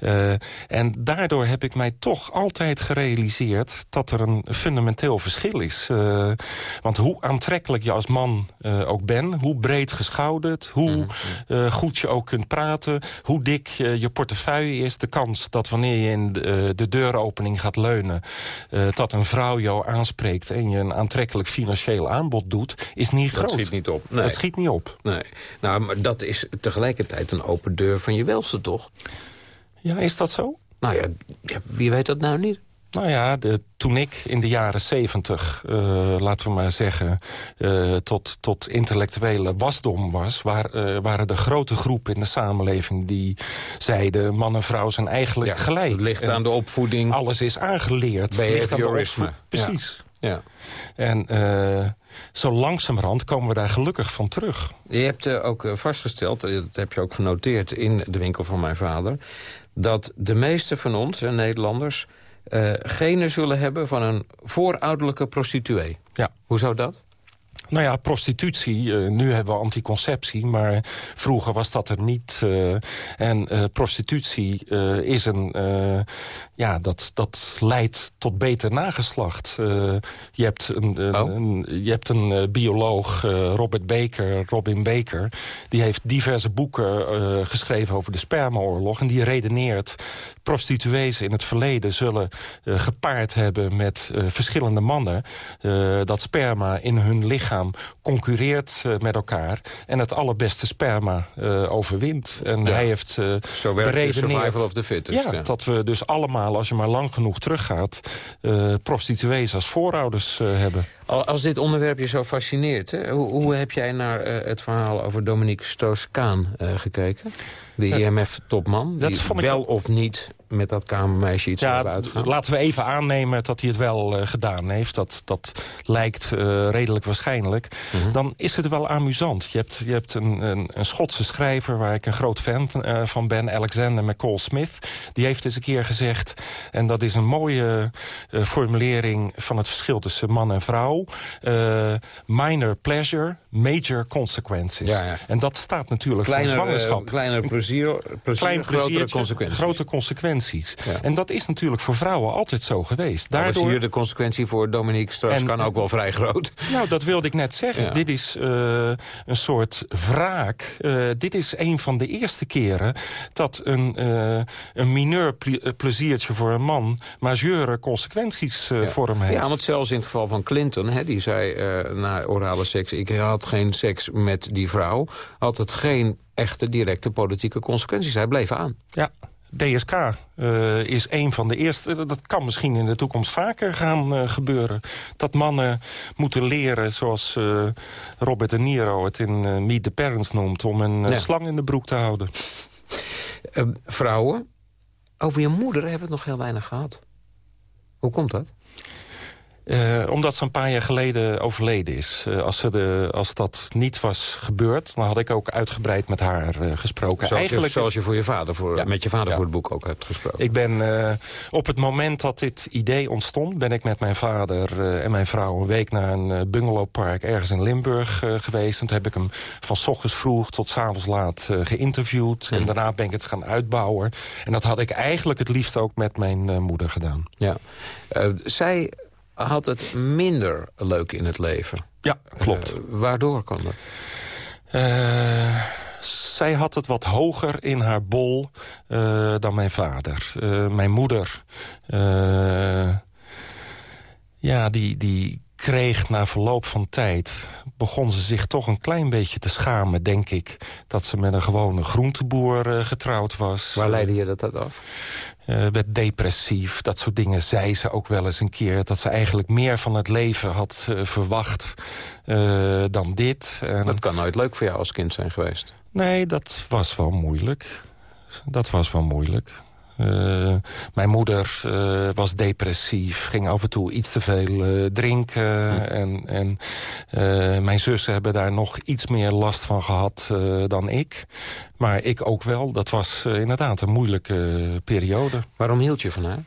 Uh, en daardoor heb ik mij toch altijd gerealiseerd... dat er een fundamenteel verschil is. Uh, want hoe aantrekkelijk je als man uh, ook bent... hoe breed geschouderd, hoe mm. goed je ook kunt praten... hoe dik je portefeuille is... de kans dat wanneer je in de, de deuropening gaat leunen... dat een vrouw jou aanspreekt en je een aantrekkelijk financieel aanbod doet... is niet groot. Dat schiet niet op. Nee. Dat schiet niet op. Nee. Nou, maar dat is tegelijkertijd een open deur van je welste, toch? Ja, is dat zo? Nou ja, wie weet dat nou niet? Nou ja, de, toen ik in de jaren zeventig, uh, laten we maar zeggen... Uh, tot, tot intellectuele wasdom was... Waar, uh, waren de grote groepen in de samenleving die zeiden... man en vrouw zijn eigenlijk ja, gelijk. Het ligt aan de opvoeding. Alles is aangeleerd. Het ligt aan de opvoeding. Precies. Ja. ja. En zo langzamerhand komen we daar gelukkig van terug. Je hebt uh, ook vastgesteld, dat heb je ook genoteerd in de winkel van mijn vader... dat de meeste van ons, Nederlanders, uh, genen zullen hebben van een voorouderlijke prostituee. Ja. Hoe zou dat? Nou ja, prostitutie. Uh, nu hebben we anticonceptie, maar vroeger was dat er niet. Uh, en uh, prostitutie is een... ja, dat, dat leidt tot beter nageslacht. je hebt een, oh. een, je hebt een bioloog, Robert Baker, Robin Baker... die heeft diverse boeken geschreven over de spermaoorlog... en die redeneert prostituees in het verleden zullen gepaard hebben met verschillende mannen... dat sperma in hun lichaam lichaam concurreert met elkaar... en het allerbeste sperma overwint. En hij heeft uh, Zo werkt survival of the fittest. Ja, dat we dus allemaal, als je maar lang genoeg teruggaat... prostituees als voorouders hebben. Als dit onderwerp je zo fascineert... Hè, hoe, hoe, heb jij naar het verhaal over Dominique Stoos-Kaan gekeken? De IMF-topman, die wel of niet met dat kamermeisje iets ja, uitgaan? Laten we even aannemen dat hij het wel uh, gedaan heeft. Dat, dat lijkt uh, redelijk waarschijnlijk. Mhm. Dan is het wel amusant. Je hebt, je hebt een, een, een Schotse schrijver waar ik een groot fan uh, van ben... Alexander McCall Smith. Die heeft eens een keer gezegd... en dat is een mooie formulering van het verschil tussen man en vrouw... minor pleasure, major consequences. Ja, ja. En dat staat natuurlijk kleiner, voor zwangerschap. kleiner plezier, plezier Klein grotere consequenties. Grote consequenties. En dat is natuurlijk voor vrouwen altijd zo geweest. Nou, Daardoor... hier de consequentie voor Dominique Strauss kan ook wel vrij groot. Nou, dat wilde ik net zeggen. Dit is uh, een soort wraak. Uh, dit is een van de eerste keren dat een, uh, een mineur pleziertje voor een man... majeure consequenties ja. voor hem heeft. Ja, want zelfs in het geval van Clinton, hè, die zei na orale seks... ik had geen seks met die vrouw, had het geen echte directe politieke consequenties. Hij bleef aan. Ja, DSK uh, is een van de eerste... dat kan misschien in de toekomst vaker gaan uh, gebeuren. Dat mannen moeten leren, zoals uh, Robert De Niro het in Meet the Parents noemt... om een slang in de broek te houden. vrouwen, over je moeder hebben we het nog heel weinig gehad. Hoe komt dat? Uh, omdat ze een paar jaar geleden overleden is. Uh, als, ze de, als dat niet was gebeurd, dan had ik ook uitgebreid met haar uh, gesproken. Zoals, Eigenlijk, je, zoals je, voor je vader voor, ja, met je vader ja. voor het boek ook hebt gesproken. Ik ben op het moment dat dit idee ontstond... ben ik met mijn vader en mijn vrouw een week naar een bungalowpark... ergens in Limburg geweest. En toen heb ik hem van s ochtends vroeg tot s avonds laat geïnterviewd. En hm. daarna ben ik het gaan uitbouwen. En dat had ik eigenlijk het liefst ook met mijn moeder gedaan. Ja. zij had het minder leuk in het leven. Ja, klopt. Uh, waardoor kan dat? Uh, zij had het wat hoger in haar bol uh, dan mijn vader. mijn moeder... ja, die, die kreeg na verloop van tijd... begon ze zich toch een klein beetje te schamen, denk ik... dat ze met een gewone groenteboer getrouwd was. Waar leidde je dat af? Uh, werd depressief. Dat soort dingen zei ze ook wel eens een keer. Dat ze eigenlijk meer van het leven had uh, verwacht uh, dan dit. En... Dat kan nooit leuk voor jou als kind zijn geweest. Nee, dat was wel moeilijk. Dat was wel moeilijk. Uh, mijn moeder uh, was depressief, ging af en toe iets te veel uh, drinken. En, en mijn zussen hebben daar nog iets meer last van gehad dan ik. Maar ik ook wel. Dat was inderdaad een moeilijke periode. Waarom hield je van haar?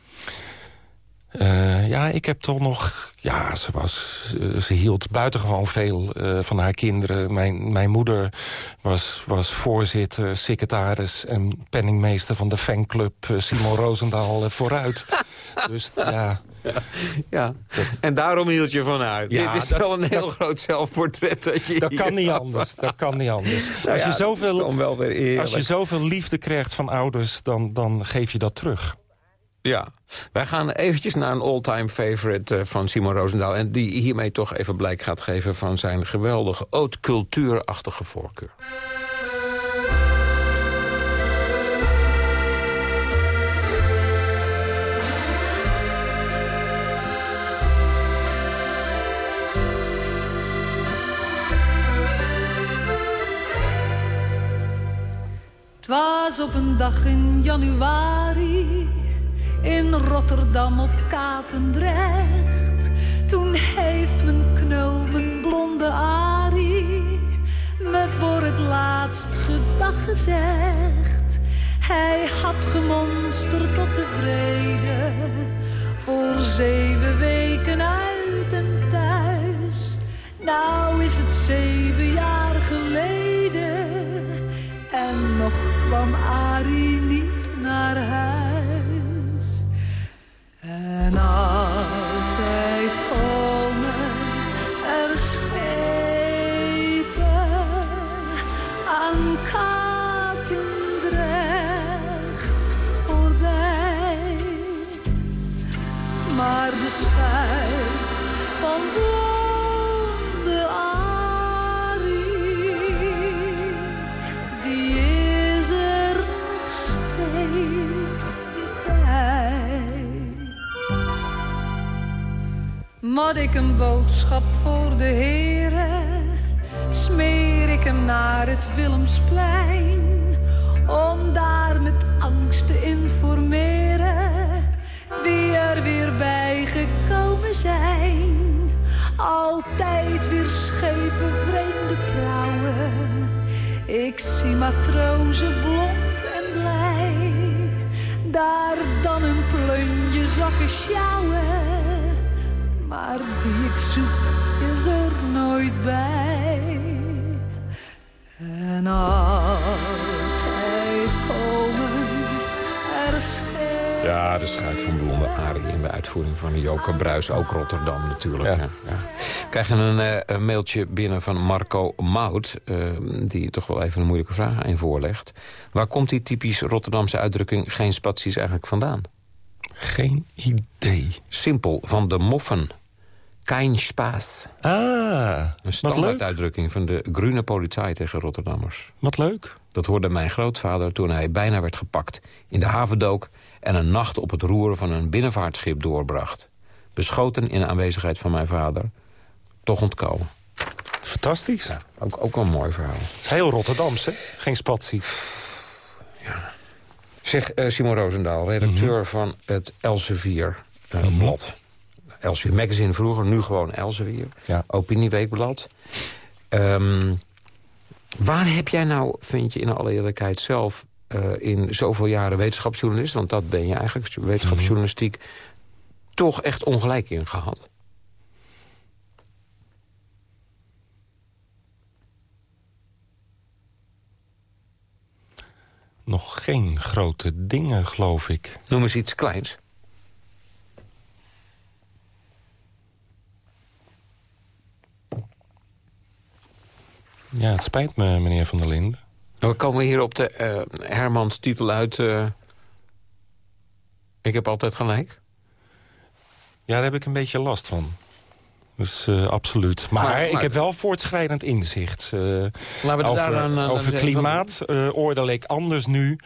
Uh, ja, ik heb toch nog... Ja, ze, was, uh, ze hield buitengewoon veel uh, van haar kinderen. Mijn, mijn moeder was, was voorzitter, secretaris... en penningmeester van de fanclub Simon Roosendaal vooruit. dus ja... Ja, en daarom hield je van haar. Ja, Dit is wel een heel groot zelfportret. Dat, je dat kan niet anders. Dat kan niet anders. Nou als, je zoveel, als je zoveel liefde krijgt van ouders, dan, dan geef je dat terug. Ja, wij gaan eventjes naar een all-time favorite eh, van Simon Roosendaal... en die hiermee toch even blijk gaat geven van zijn geweldige haute cultuurachtige voorkeur. Het was op een dag in januari in Rotterdam op Katendrecht. Toen heeft mijn knul, mijn blonde Arie, me voor het laatst gedag gezegd. Hij had gemonsterd op de vrede, voor zeven weken uit en thuis. Nou is het zeven jaar geleden, en nog kwam Arie niet naar huis. En altijd had ik een boodschap voor de heren, smeer ik hem naar het Willemsplein, om daar met angst te informeren wie er weer bij gekomen zijn. Altijd weer schepen, vreemde prauwen. Ik zie matrozen blond en blij. Daar dan een plunje zakken sjouwen. Maar die ik zoek is er nooit bij. En altijd komen er schepen. Ja, de schuit van Blonde Arie in de uitvoering van Joke Bruis. Ook Rotterdam natuurlijk. Ja. Ja. We krijgen een, uh, een, mailtje binnen van Marco Mout... Uh, die toch wel even een moeilijke vraag aan je voorlegt. Waar komt die typisch Rotterdamse uitdrukking... geen spaties eigenlijk vandaan? Geen idee. Simpel, van de moffen. Kein Spaas. Ah, Een standaarduitdrukking van de groene politie tegen Rotterdammers. Wat leuk. Dat hoorde mijn grootvader toen hij bijna werd gepakt. In de havendook en een nacht op het roer van een binnenvaartschip doorbracht. Beschoten in aanwezigheid van mijn vader. Toch ontkomen. Fantastisch. Ja, ook, ook wel een mooi verhaal. Heel Rotterdams, hè? Geen spaties. Ja. Zeg, uh, Simon Roosendaal, redacteur mm -hmm. van het Elsevier uh, mm -hmm. blad. Elsevier Magazine vroeger, nu gewoon Elsevier. Ja. Opinieweekblad. Um, waar heb jij nou, vind je in alle eerlijkheid zelf... Uh, in zoveel jaren wetenschapsjournalist... want dat ben je eigenlijk, wetenschapsjournalistiek... Mm -hmm. toch echt ongelijk in gehad? Nog geen grote dingen, geloof ik. Noem eens iets kleins. Ja, het spijt me, meneer Van der Linden. We komen hier op de uh, Hermans titel uit... Uh, ik heb altijd gelijk. Ja, daar heb ik een beetje last van. Dus uh, absoluut. Maar, ik heb wel voortschrijdend inzicht. Uh, over aan, uh, over klimaat oordeel ik anders nu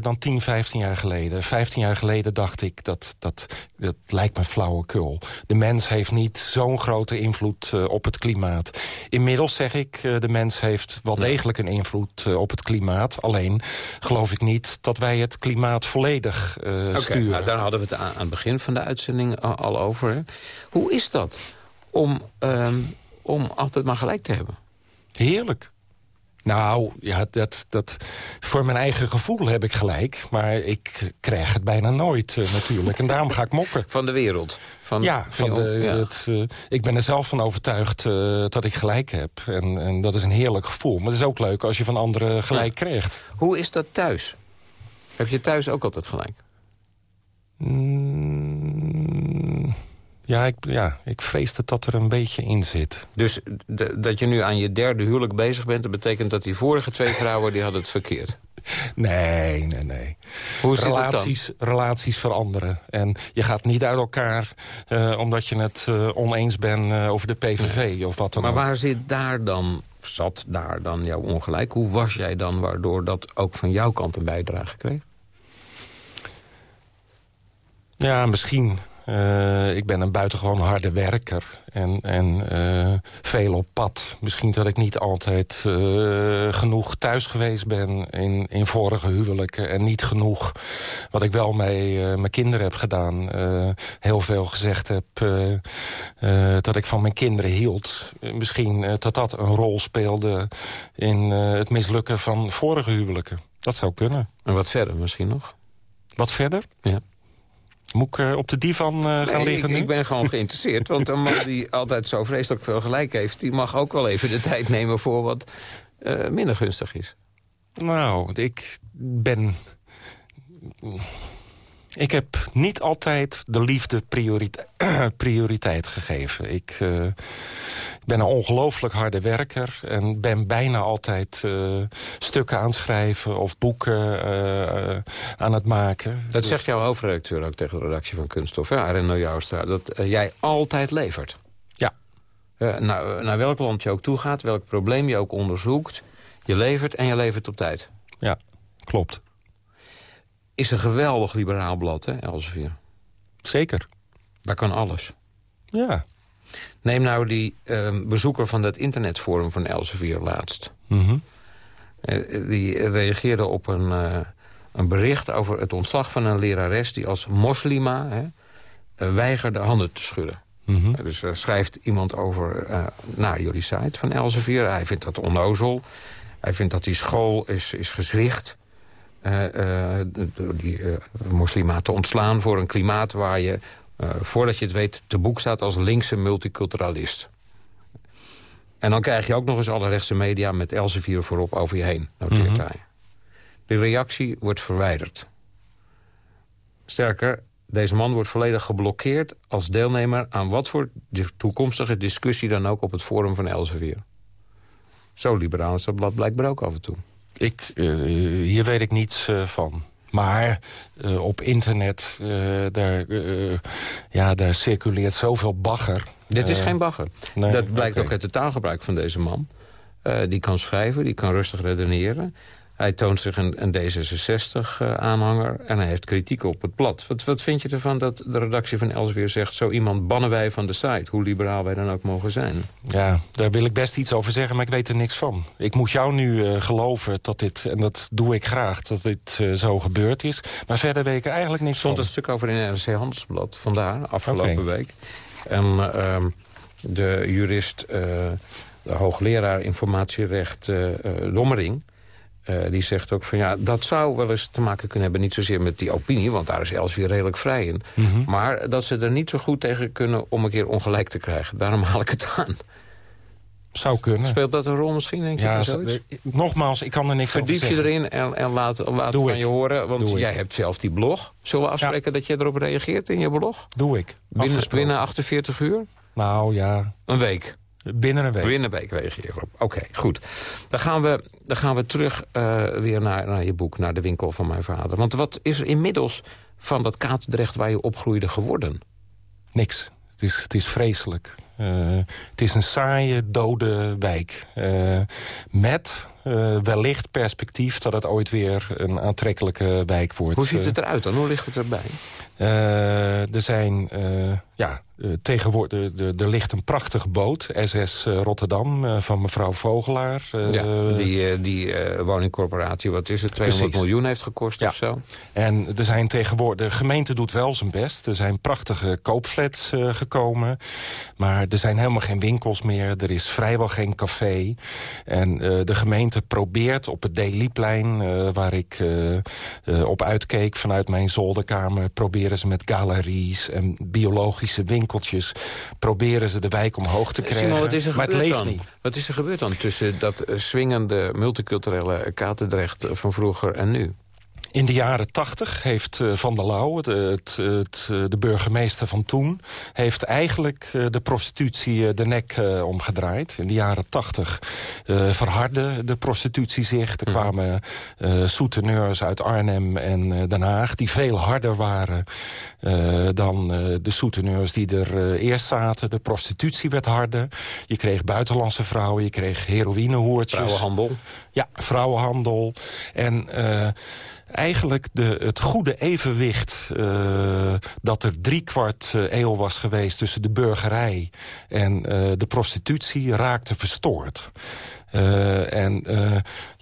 dan 10, 15 jaar geleden. 15 jaar geleden dacht ik, dat, dat, dat lijkt me flauwekul. De mens heeft niet zo'n grote invloed op het klimaat. Inmiddels zeg ik, de mens heeft wel degelijk een invloed op het klimaat. Alleen geloof ik niet dat wij het klimaat volledig okay, sturen. Nou, daar hadden we het aan, aan het begin van de uitzending al over. Hè? Hoe is dat? Om, um, om altijd maar gelijk te hebben. Heerlijk. Nou, ja, dat, dat, voor mijn eigen gevoel heb ik gelijk. Maar ik krijg het bijna nooit uh, natuurlijk. En daarom ga ik mokken. Van de wereld? Van, ja, van de, ja. Het, uh, ik ben er zelf van overtuigd uh, dat ik gelijk heb. En, en dat is een heerlijk gevoel. Maar het is ook leuk als je van anderen gelijk ja. krijgt. Hoe is dat thuis? Heb je thuis ook altijd gelijk? Mm, ja ik, ja, ik vrees dat dat er een beetje in zit. Dus dat je nu aan je derde huwelijk bezig bent... dat betekent dat die vorige twee vrouwen die hadden het verkeerd? Nee, nee, nee. Hoe relaties, relaties veranderen. En je gaat niet uit elkaar uh, omdat je het uh, oneens bent uh, over de PVV nee. of wat dan maar ook. Maar waar zit daar dan, zat daar dan jouw ongelijk? Hoe was jij dan waardoor dat ook van jouw kant een bijdrage kreeg? Ja, misschien Uh, ik ben een buitengewoon harde werker en, en uh, veel op pad. Misschien dat ik niet altijd uh, genoeg thuis geweest ben in, in vorige huwelijken... en niet genoeg wat ik wel mee mijn kinderen heb gedaan. heel veel gezegd heb dat ik van mijn kinderen hield. Misschien dat dat een rol speelde in het mislukken van vorige huwelijken. Dat zou kunnen. En wat verder misschien nog? Wat verder? Ja. Moet ik uh, op de divan uh, gaan nee, liggen ik, nu? ik ben gewoon geïnteresseerd. want een man die altijd zo vreselijk veel gelijk heeft... die mag ook wel even de tijd nemen voor wat uh, minder gunstig is. Nou, ik ben... Ik heb niet altijd de liefde prioriteit, prioriteit gegeven. Ik, uh, ik ben een ongelooflijk harde werker... en ben bijna altijd uh, stukken aan het schrijven of boeken uh, aan het maken. Dat dus... zegt jouw hoofdredacteur ook tegen de redactie van Kunststof, hè, Arendo Joustra... dat jij altijd levert. Ja. nou, naar welk land je ook toe gaat, welk probleem je ook onderzoekt... je levert en je levert op tijd. Ja, klopt is een geweldig liberaal blad, hè, Elsevier? Zeker. Daar kan alles. Ja. Neem nou die ehm, bezoeker van dat internetforum van Elsevier laatst. Mhm. Eh, die reageerde op een, eh, een bericht over het ontslag van een lerares... die als moslima hè, eh, weigerde handen te schudden. Mhm. Dus er schrijft iemand over naar jullie site van Elsevier. Hij vindt dat onnozel. Hij vindt dat die school is, is gezwicht... eh, eh, door die eh, moslima te ontslaan voor een klimaat waar je... voordat je het weet, te boek staat als linkse multiculturalist. En dan krijg je ook nog eens alle rechtse media met Elsevier voorop over je heen, noteert Mhm. hij. De reactie wordt verwijderd. Sterker, deze man wordt volledig geblokkeerd als deelnemer... aan wat voor toekomstige discussie dan ook op het forum van Elsevier. Zo liberaal is dat blad blijkbaar ook af en toe. Ik, eh, hier weet ik niets eh, van. Maar eh, op internet, daar, ja, daar circuleert zoveel bagger. Dit is geen bagger. nee, dat blijkt ook uit het taalgebruik van deze man. Die kan schrijven, die kan rustig redeneren. Hij toont zich een, een D66-aanhanger en hij heeft kritiek op het blad. Wat, wat vind je ervan dat de redactie van Elsevier zegt... zo iemand bannen wij van de site, hoe liberaal wij dan ook mogen zijn? Ja, daar wil ik best iets over zeggen, maar ik weet er niks van. Ik moet jou nu eh, geloven dat dit, en dat doe ik graag, dat dit eh, zo gebeurd is. Maar verder weet ik er eigenlijk niks Er stond van. een stuk over in NRC Handelsblad vandaar, afgelopen week. En ehm, de jurist, eh, de hoogleraar informatierecht eh eh, die zegt ook van ja, dat zou wel eens te maken kunnen hebben... niet zozeer met die opinie, want daar is Elsevier redelijk vrij in... Mhm. maar dat ze er niet zo goed tegen kunnen om een keer ongelijk te krijgen. Daarom haal ik het aan. Zou kunnen. Speelt dat een rol misschien, denk je? Ja, zoiets? eh, nogmaals, ik kan er niks Verdiep over je zeggen. erin en, en laat, laat Doe van ik. je horen. Want Doe jij ik. hebt zelf die blog. Zullen we afspreken dat je erop reageert in je blog? Doe ik. Binnen, binnen 48 uur? Nou ja, Een week. Binnen een week. Binnen een week reageer je erop. Oké, goed. Dan gaan we, dan gaan we terug eh, weer naar, naar je boek, naar de winkel van mijn vader. Want wat is er inmiddels van dat Katendrecht waar je opgroeide geworden? Niks. Het is, het is vreselijk. Eh, het is een saaie, dode wijk. Eh, met wellicht perspectief dat het ooit weer een aantrekkelijke wijk wordt. Hoe ziet het eruit dan? Hoe ligt het erbij? Er zijn, ja, eh, tegenwoordig, er ligt een prachtige boot, SS eh, Rotterdam, eh, van mevrouw Vogelaar. Ja, die die woningcorporatie, wat is het, 200 Precies. miljoen heeft gekost Ja. of zo? En er zijn tegenwoordig, de gemeente doet wel zijn best. Er zijn prachtige koopflats gekomen. Maar er zijn helemaal geen winkels meer. Er is vrijwel geen café. En de gemeente probeert op het Deliplein, eh, waar ik op uitkeek vanuit mijn zolderkamer... proberen ze met galeries en biologische winkeltjes... proberen ze de wijk omhoog te krijgen. Simon, wat is er maar het leeft dan? niet. Wat is er gebeurd dan tussen dat eh, swingende multiculturele Katendrecht van vroeger en nu? In de jaren tachtig heeft eh, Van der Lauw, de, het, het, eh, de burgemeester van toen... heeft eigenlijk eh, de prostitutie de nek omgedraaid. In de jaren tachtig verhardde de prostitutie zich. Er kwamen eh souteneurs uit Arnhem en Den Haag... die veel harder waren dan de souteneurs die er eerst zaten. De prostitutie werd harder. Je kreeg buitenlandse vrouwen, je kreeg heroïnehoertjes. Vrouwenhandel? Ja, vrouwenhandel. En eigenlijk de, het goede evenwicht eh, dat er driekwart eh, eeuw was geweest... tussen de burgerij en eh, de prostitutie raakte verstoord. En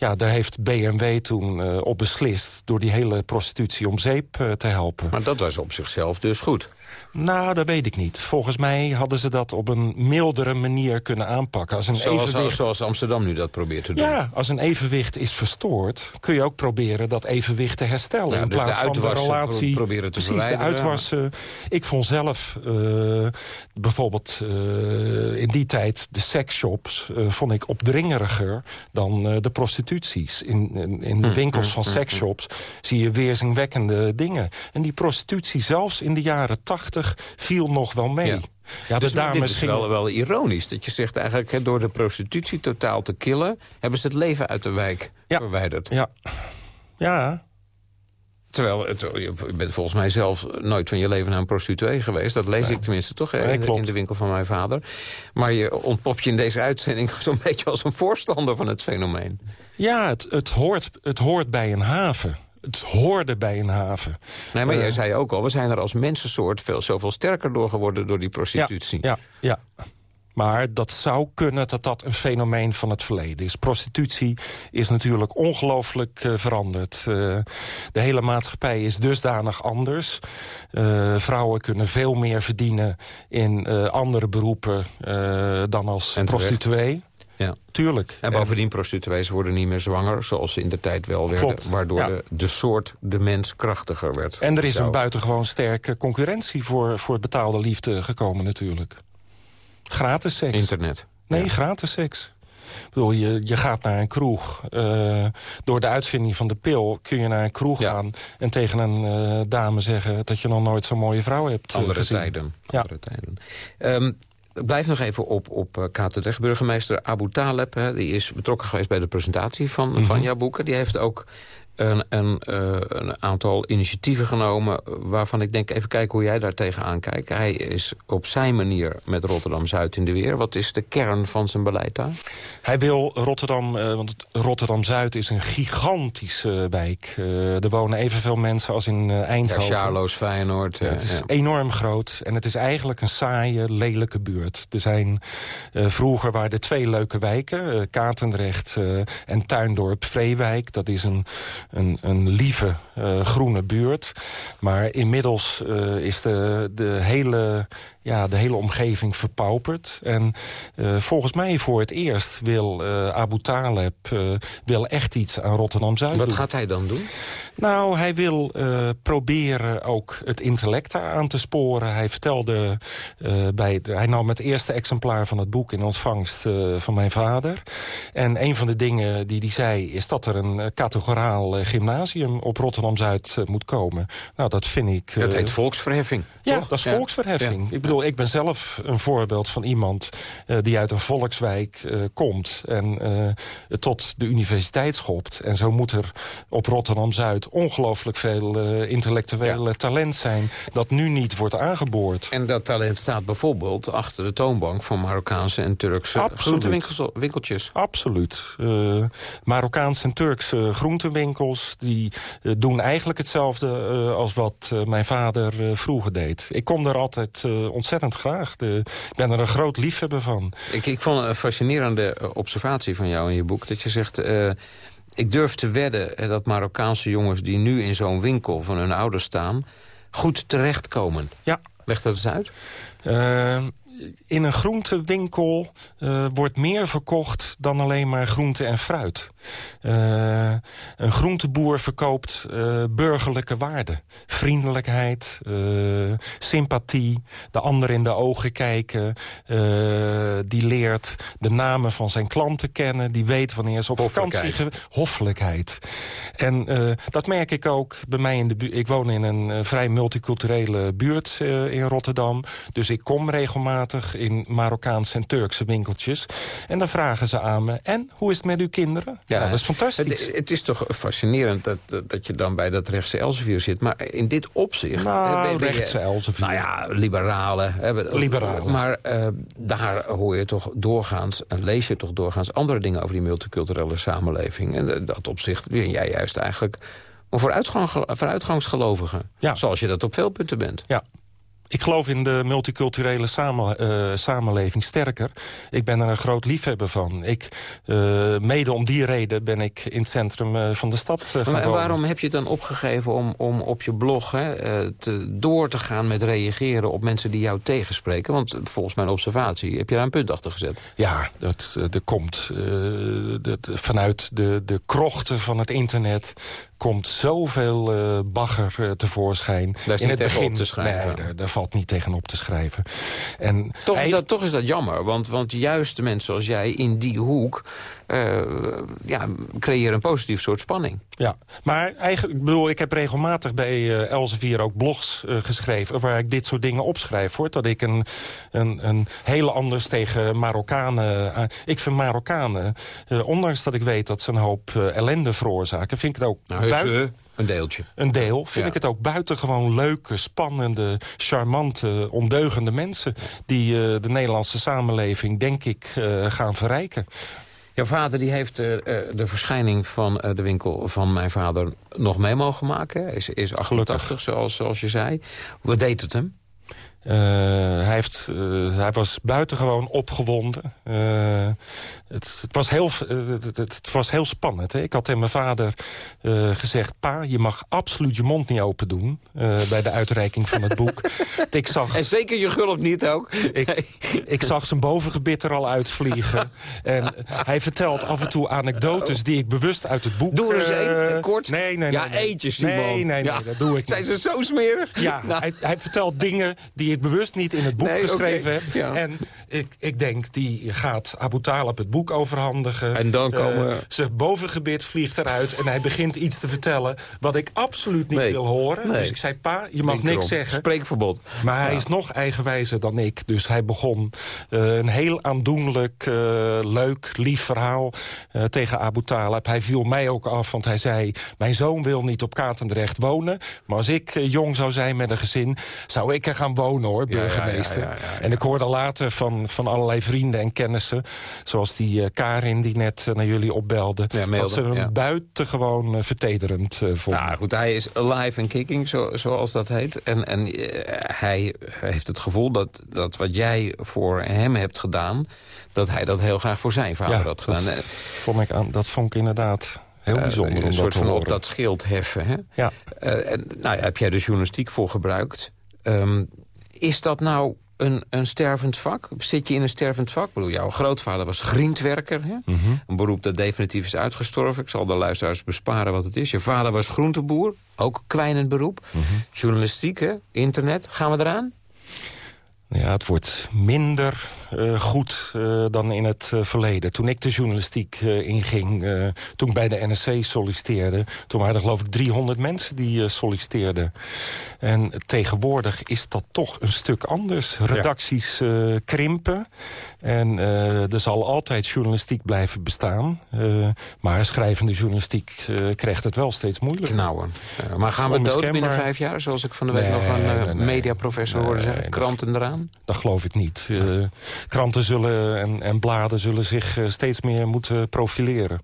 ja, daar heeft BMW toen eh, op beslist... door die hele prostitutie om zeep eh, te helpen. Maar dat was op zichzelf dus goed. Nou, dat weet ik niet. Volgens mij hadden ze dat op een mildere manier kunnen aanpakken. Als een Zoals, evenwicht... zoals Amsterdam nu dat probeert te doen. Ja, als een evenwicht is verstoord... kun je ook proberen dat evenwicht te herstellen. Ja, in dus de plaats van de relatie... pro- proberen te Precies, de uitwassen. Ik vond zelf uh, bijvoorbeeld in die tijd de seksshops... Vond ik opdringeriger dan de prostituties. In, in, in de Hm, winkels van seksshops zie je weerzinwekkende dingen. En die prostitutie zelfs in de jaren tachtig viel nog wel mee. Ja. Ja, dus dus dit is wel, wel ironisch. Dat je zegt eigenlijk, door de prostitutie totaal te killen... hebben ze het leven uit de wijk ja. verwijderd. Ja. Ja. Terwijl, het, je bent volgens mij zelf nooit van je leven naar een prostituee geweest. Dat lees ik tenminste toch, hè, in de winkel van mijn vader. Maar je ontpopt je in deze uitzending zo'n beetje als een voorstander van het fenomeen. Ja, het, het, hoort, het hoort bij een haven. het hoorde bij een haven. Nee, maar jij Eh, zei ook al, we zijn er als mensensoort veel, zoveel sterker door geworden door die prostitutie. Ja, ja. Maar dat zou kunnen dat dat een fenomeen van het verleden is. Prostitutie is natuurlijk ongelooflijk eh, veranderd. Eh, de hele maatschappij is dusdanig anders. Eh, vrouwen kunnen veel meer verdienen in andere beroepen dan als prostituee. Ja. Tuurlijk. En bovendien, prostituees worden niet meer zwanger, zoals ze in de tijd wel werden. Klopt, Waardoor ja. de, de soort, de mens, krachtiger werd. En er is een buitengewoon sterke concurrentie voor, voor betaalde liefde gekomen natuurlijk. Gratis seks. Internet. Nee, Ja. gratis seks. Ik bedoel, je, je gaat naar een kroeg. eh, door de uitvinding van de pil kun je naar een kroeg Ja. gaan... en tegen een eh, dame zeggen dat je nog nooit zo'n mooie vrouw hebt eh, Andere gezien. tijden. Ja. Andere tijden. Ehm, blijf nog even op, op Katendrecht. Burgemeester Abu Taleb hè, die is betrokken geweest bij de presentatie van, Mhm. van jouw boeken. Die heeft ook een, een, eh, een aantal initiatieven genomen... waarvan ik denk, even kijken hoe jij daar tegenaan kijkt. Hij is op zijn manier met Rotterdam-Zuid in de weer. Wat is de kern van zijn beleid daar? Hij wil Rotterdam, eh, want Rotterdam-Zuid is een gigantische wijk. Eh, er wonen evenveel mensen als in eh, Ja, Eindhoven. Charloes, Feyenoord. Ja, het is ja. enorm groot en het is eigenlijk een saaie, lelijke buurt. Er zijn vroeger waren er twee leuke wijken, eh, Katendrecht en Tuindorp-Vreewijk. Dat is een, een, een lieve eh, groene buurt. Maar inmiddels eh, is de, de, hele, ja, de hele omgeving verpauperd. En eh, volgens mij voor het eerst wil eh, Abu Taleb eh, wil echt iets aan Rotterdam-Zuid doen. Wat gaat hij dan doen? Nou, hij wil uh, proberen ook het intellect daar aan te sporen. Hij vertelde, uh, bij de, hij nam het eerste exemplaar van het boek in ontvangst uh, van mijn vader. En een van de dingen die hij zei is dat er een categoraal gymnasium op Rotterdam-Zuid moet komen. Nou, dat vind ik... dat heet volksverheffing, Ja, toch? dat is Ja. volksverheffing. Ja. Ik bedoel, ik ben zelf een voorbeeld van iemand die uit een volkswijk komt... en tot de universiteit schopt. En zo moet er op Rotterdam-Zuid ongelooflijk veel uh, intellectueel Ja. talent zijn... dat nu niet wordt aangeboord. En dat talent staat bijvoorbeeld achter de toonbank... van Marokkaanse en Turkse Absoluut. groentewinkeltjes. Absoluut. Uh, Marokkaanse en Turkse groentewinkels... die uh, doen eigenlijk hetzelfde uh, als wat mijn vader vroeger deed. Ik kom daar altijd ontzettend graag. De, ik ben er een groot liefhebber van. Ik, ik vond een fascinerende observatie van jou in je boek... dat je zegt... ik durf te wedden dat Marokkaanse jongens die nu in zo'n winkel van hun ouders staan... goed terechtkomen. Ja. Leg dat eens uit. Uh, in een groentewinkel uh, wordt meer verkocht dan alleen maar groente en fruit. Uh, een groenteboer verkoopt uh, burgerlijke waarden. Vriendelijkheid, sympathie, de ander in de ogen kijken. die leert de namen van zijn klanten kennen. Die weet wanneer ze op vakantie... Hoffelijkheid. En dat merk ik ook bij mij in de buurt. Ik woon in een vrij multiculturele buurt in Rotterdam. Dus ik kom regelmatig in Marokkaanse en Turkse winkeltjes. En dan vragen ze aan me, en hoe is het met uw kinderen? Ja, nou, dat is fantastisch. Het, het, is toch fascinerend dat, dat je dan bij dat rechtse Elsevier zit. Maar in dit opzicht... Nou, ben je, rechtse Elsevier. Nou ja, liberalen. Liberalen. Maar uh, daar hoor je toch doorgaans, en lees je toch doorgaans... andere dingen over die multiculturele samenleving. En dat opzicht ben jij juist eigenlijk een vooruitgang, vooruitgangsgelovige. Ja. Zoals je dat op veel punten bent. Ja, ik geloof in de multiculturele samen, uh, samenleving sterker. Ik ben er een groot liefhebber van. Ik, uh, mede om die reden ben ik in het centrum uh, van de stad maar, En waarom heb je het dan opgegeven om, om op je blog hè, te, door te gaan met reageren op mensen die jou tegenspreken? Want volgens mijn observatie heb je daar een punt achter gezet. Ja, dat, dat komt dat, vanuit de, de krochten van het internet komt zoveel uh, bagger uh, tevoorschijn. Daar is in niet het begin op te schrijven. Nee, daar, daar, valt niet tegen op te schrijven. En toch, hij... is dat, toch is dat jammer, want, want juist de mensen zoals jij in die hoek... Uh, ja, creëren een positief soort spanning. Ja, maar eigenlijk, ik bedoel, ik heb regelmatig bij Elsevier ook blogs geschreven... waar ik dit soort dingen opschrijf, hoor. Dat ik een, een, een hele anders tegen Marokkanen... ik vind Marokkanen, ondanks dat ik weet dat ze een hoop ellende veroorzaken... vind ik het ook... Nou, Buiten, een deeltje. Een deel. Vind ja. ik het ook buitengewoon leuke, spannende, charmante, ondeugende mensen... die uh, de Nederlandse samenleving, denk ik, uh, gaan verrijken. Jouw vader die heeft uh, de verschijning van de winkel van mijn vader nog mee mogen maken. Hij is, is 88, zoals, zoals je zei. Wat deed het hem? Uh, hij, heeft, uh, hij was buitengewoon opgewonden. Uh, het, het, was heel, het, het, was heel spannend. Hè? Ik had tegen mijn vader gezegd... pa, je mag absoluut je mond niet open doen... bij de uitreiking van het boek. ik zag, en zeker je gulp niet ook? ik, ik zag zijn bovengebit er al uitvliegen. en hij vertelt af en toe anekdotes die ik bewust uit het boek... Doe eens een, kort. Nee, nee, ja, nee. eentje, Simon. Nee, nee, nee, ja. dat doe ik Zijn niet. ze zo smerig? Ja, nou. hij, hij vertelt dingen die ik bewust niet in het boek Nee, geschreven heb. ja. En ik, ik denk, die gaat Abu Talib het boek overhandigen. En dan komen- Eh, zijn bovengebit vliegt eruit en hij begint iets te vertellen... wat ik absoluut niet Nee. wil horen. Nee. Dus ik zei, pa, je mag Denk niks erom. zeggen. Spreekverbod. Maar hij is nog eigenwijzer dan ik. Dus hij begon eh, een heel aandoenlijk, eh, leuk, lief verhaal eh, tegen Abu Talib. Hij viel mij ook af, want hij zei... mijn zoon wil niet op Katendrecht wonen. Maar als ik eh, jong zou zijn met een gezin... zou ik er gaan wonen, hoor, burgemeester. ja, ja. En ik hoorde later van, van allerlei vrienden en kennissen... zoals die eh, Karin die net eh, naar jullie opbelde... Ja, mailde, dat ze hem ja. buitengewoon eh, vertederend eh, vonden. Nou goed, hij is alive and kicking, zo, zoals dat heet. En, en hij heeft het gevoel dat, dat wat jij voor hem hebt gedaan... dat hij dat heel graag voor zijn vader had gedaan. dat, vond ik aan, dat vond ik inderdaad heel bijzonder om Een soort te van op dat schild heffen. Hè? Ja. En, nou ja, heb jij de journalistiek voor gebruikt. Ehm, is dat nou een, een stervend vak? Zit je in een stervend vak? Ik bedoel, jouw grootvader was griendwerker. Hè? Mhm. Een beroep dat definitief is uitgestorven. Ik zal de luisteraars besparen wat het is. Je vader was groenteboer, ook kwijnend beroep. Mhm. Journalistiek, hè? internet. Gaan we eraan? Ja, het wordt minder eh, goed eh, dan in het eh, verleden. Toen ik de journalistiek inging, toen ik bij de NSC solliciteerde... toen waren er geloof ik 300 mensen die solliciteerden. En tegenwoordig is dat toch een stuk anders. Redacties krimpen. En eh, er zal altijd journalistiek blijven bestaan. Eh, maar schrijvende journalistiek eh, krijgt het wel steeds moeilijker. Eh, maar gaan we dood binnen vijf jaar? Zoals ik van de week Nee, nog een nee, nee. mediaprofessor hoorde zeggen. Kranten eraan. Dat geloof ik niet. Kranten zullen en, en bladen zullen zich steeds meer moeten profileren.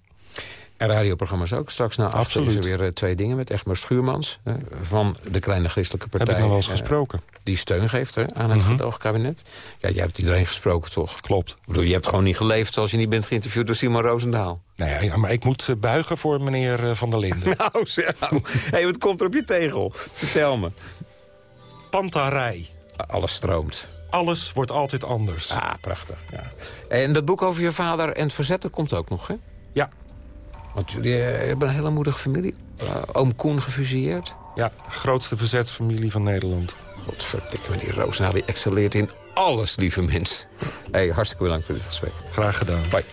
En radioprogramma's ook. Straks na acht Absoluut. is er weer eh, twee dingen met Egmar Schuurmans... van de Kleine Christelijke Partij. Heb ik nog wel eens eh, gesproken. die steun geeft hè, aan het gedoogkabinet. Ja, jij hebt iedereen gesproken, toch? Klopt. Ik bedoel, je hebt gewoon niet geleefd zoals je niet bent geïnterviewd door Simon Roosendaal. Nou ja, maar ik moet eh, buigen voor meneer Van der Linden. Nou, nou. hey, wat komt er op je tegel? Vertel me. Pantarij. Alles stroomt. Alles wordt altijd anders. Ah, prachtig. Ja. En dat boek over je vader en het verzet, dat komt ook nog, hè? Ja, Want jullie eh, hebben een hele moedige familie. Eh, oom Koen gefusilleerd. ja, grootste verzetsfamilie van Nederland. Godverdikke, meneer Roosendaal, die excelleert in alles, lieve mens. hey, hartstikke bedankt voor dit gesprek. Graag gedaan. Bye.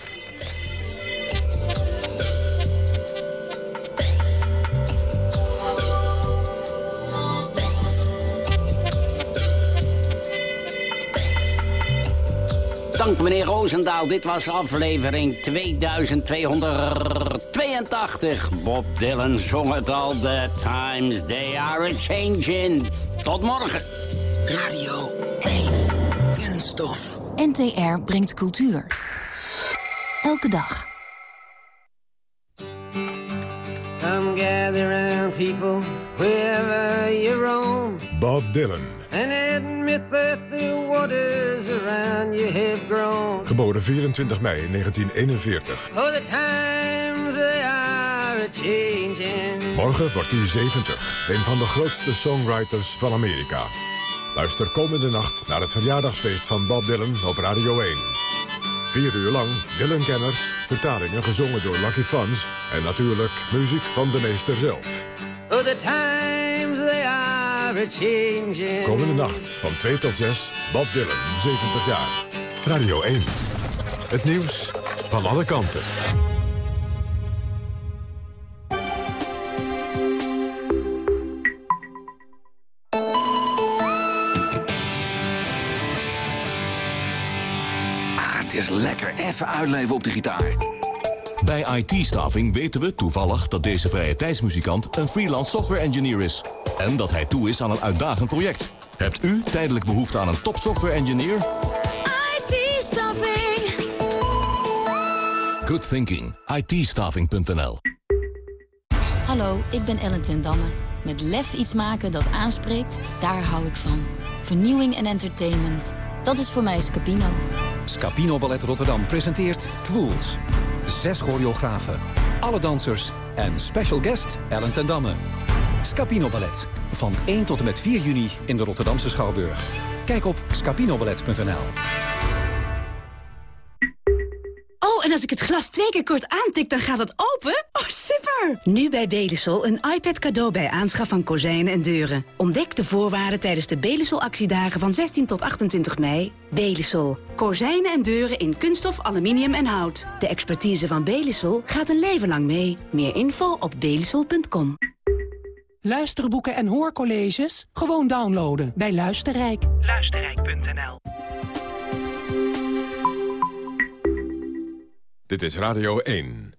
Dank meneer Roosendaal. Dit was aflevering 2282. Bob Dylan zong het al. The times they are a-changing. Tot morgen. Radio 1. Kunststof. NTR brengt cultuur. Elke dag. Come gather people wherever you roam Bob Dylan. And admit that the waters around you have grown. Geboren 24 mei 1941. Oh, the times they are. Morgen wordt hij 70. Een van de grootste songwriters van Amerika. Luister komende nacht naar het verjaardagsfeest van Bob Dylan op Radio 1. Vier uur lang Dylan-kenners, vertalingen gezongen door Lucky Fans... en natuurlijk muziek van de meester zelf. Oh, the Komende nacht van 2 tot 6, Bob Dylan, 70 jaar. Radio 1. Het nieuws van alle kanten. Ah, het is lekker even uitleven op de gitaar. Bij IT-staving weten we toevallig dat deze vrije tijdsmuzikant een freelance software engineer is. En dat hij toe is aan een uitdagend project. Hebt u tijdelijk behoefte aan een top software engineer? IT-staffing. Good thinking. ITstaffing.nl Hallo, ik ben Ellen ten Damme. Met lef iets maken dat aanspreekt, daar hou ik van. Vernieuwing en entertainment. Dat is voor mij Scapino. Scapino Ballet Rotterdam presenteert Twools. Zes choreografen, alle dansers en special guest Ellen ten Damme. Scapino Ballet. Van 1 tot en met 4 juni in de Rotterdamse Schouwburg. Kijk op scapinoballet.nl. Oh, en als ik het glas twee keer kort aantik, dan gaat het open? Oh, super! Nu bij Belisol een iPad cadeau bij aanschaf van kozijnen en deuren. Ontdek de voorwaarden tijdens de Belisol-actiedagen van 16 tot 28 mei. Belisol. Kozijnen en deuren in kunststof, aluminium en hout. De expertise van Belisol gaat een leven lang mee. Meer info op belisol.com. Luisterboeken en hoorcolleges? Gewoon downloaden bij Luisterrijk. Luisterrijk.nl Dit is Radio 1.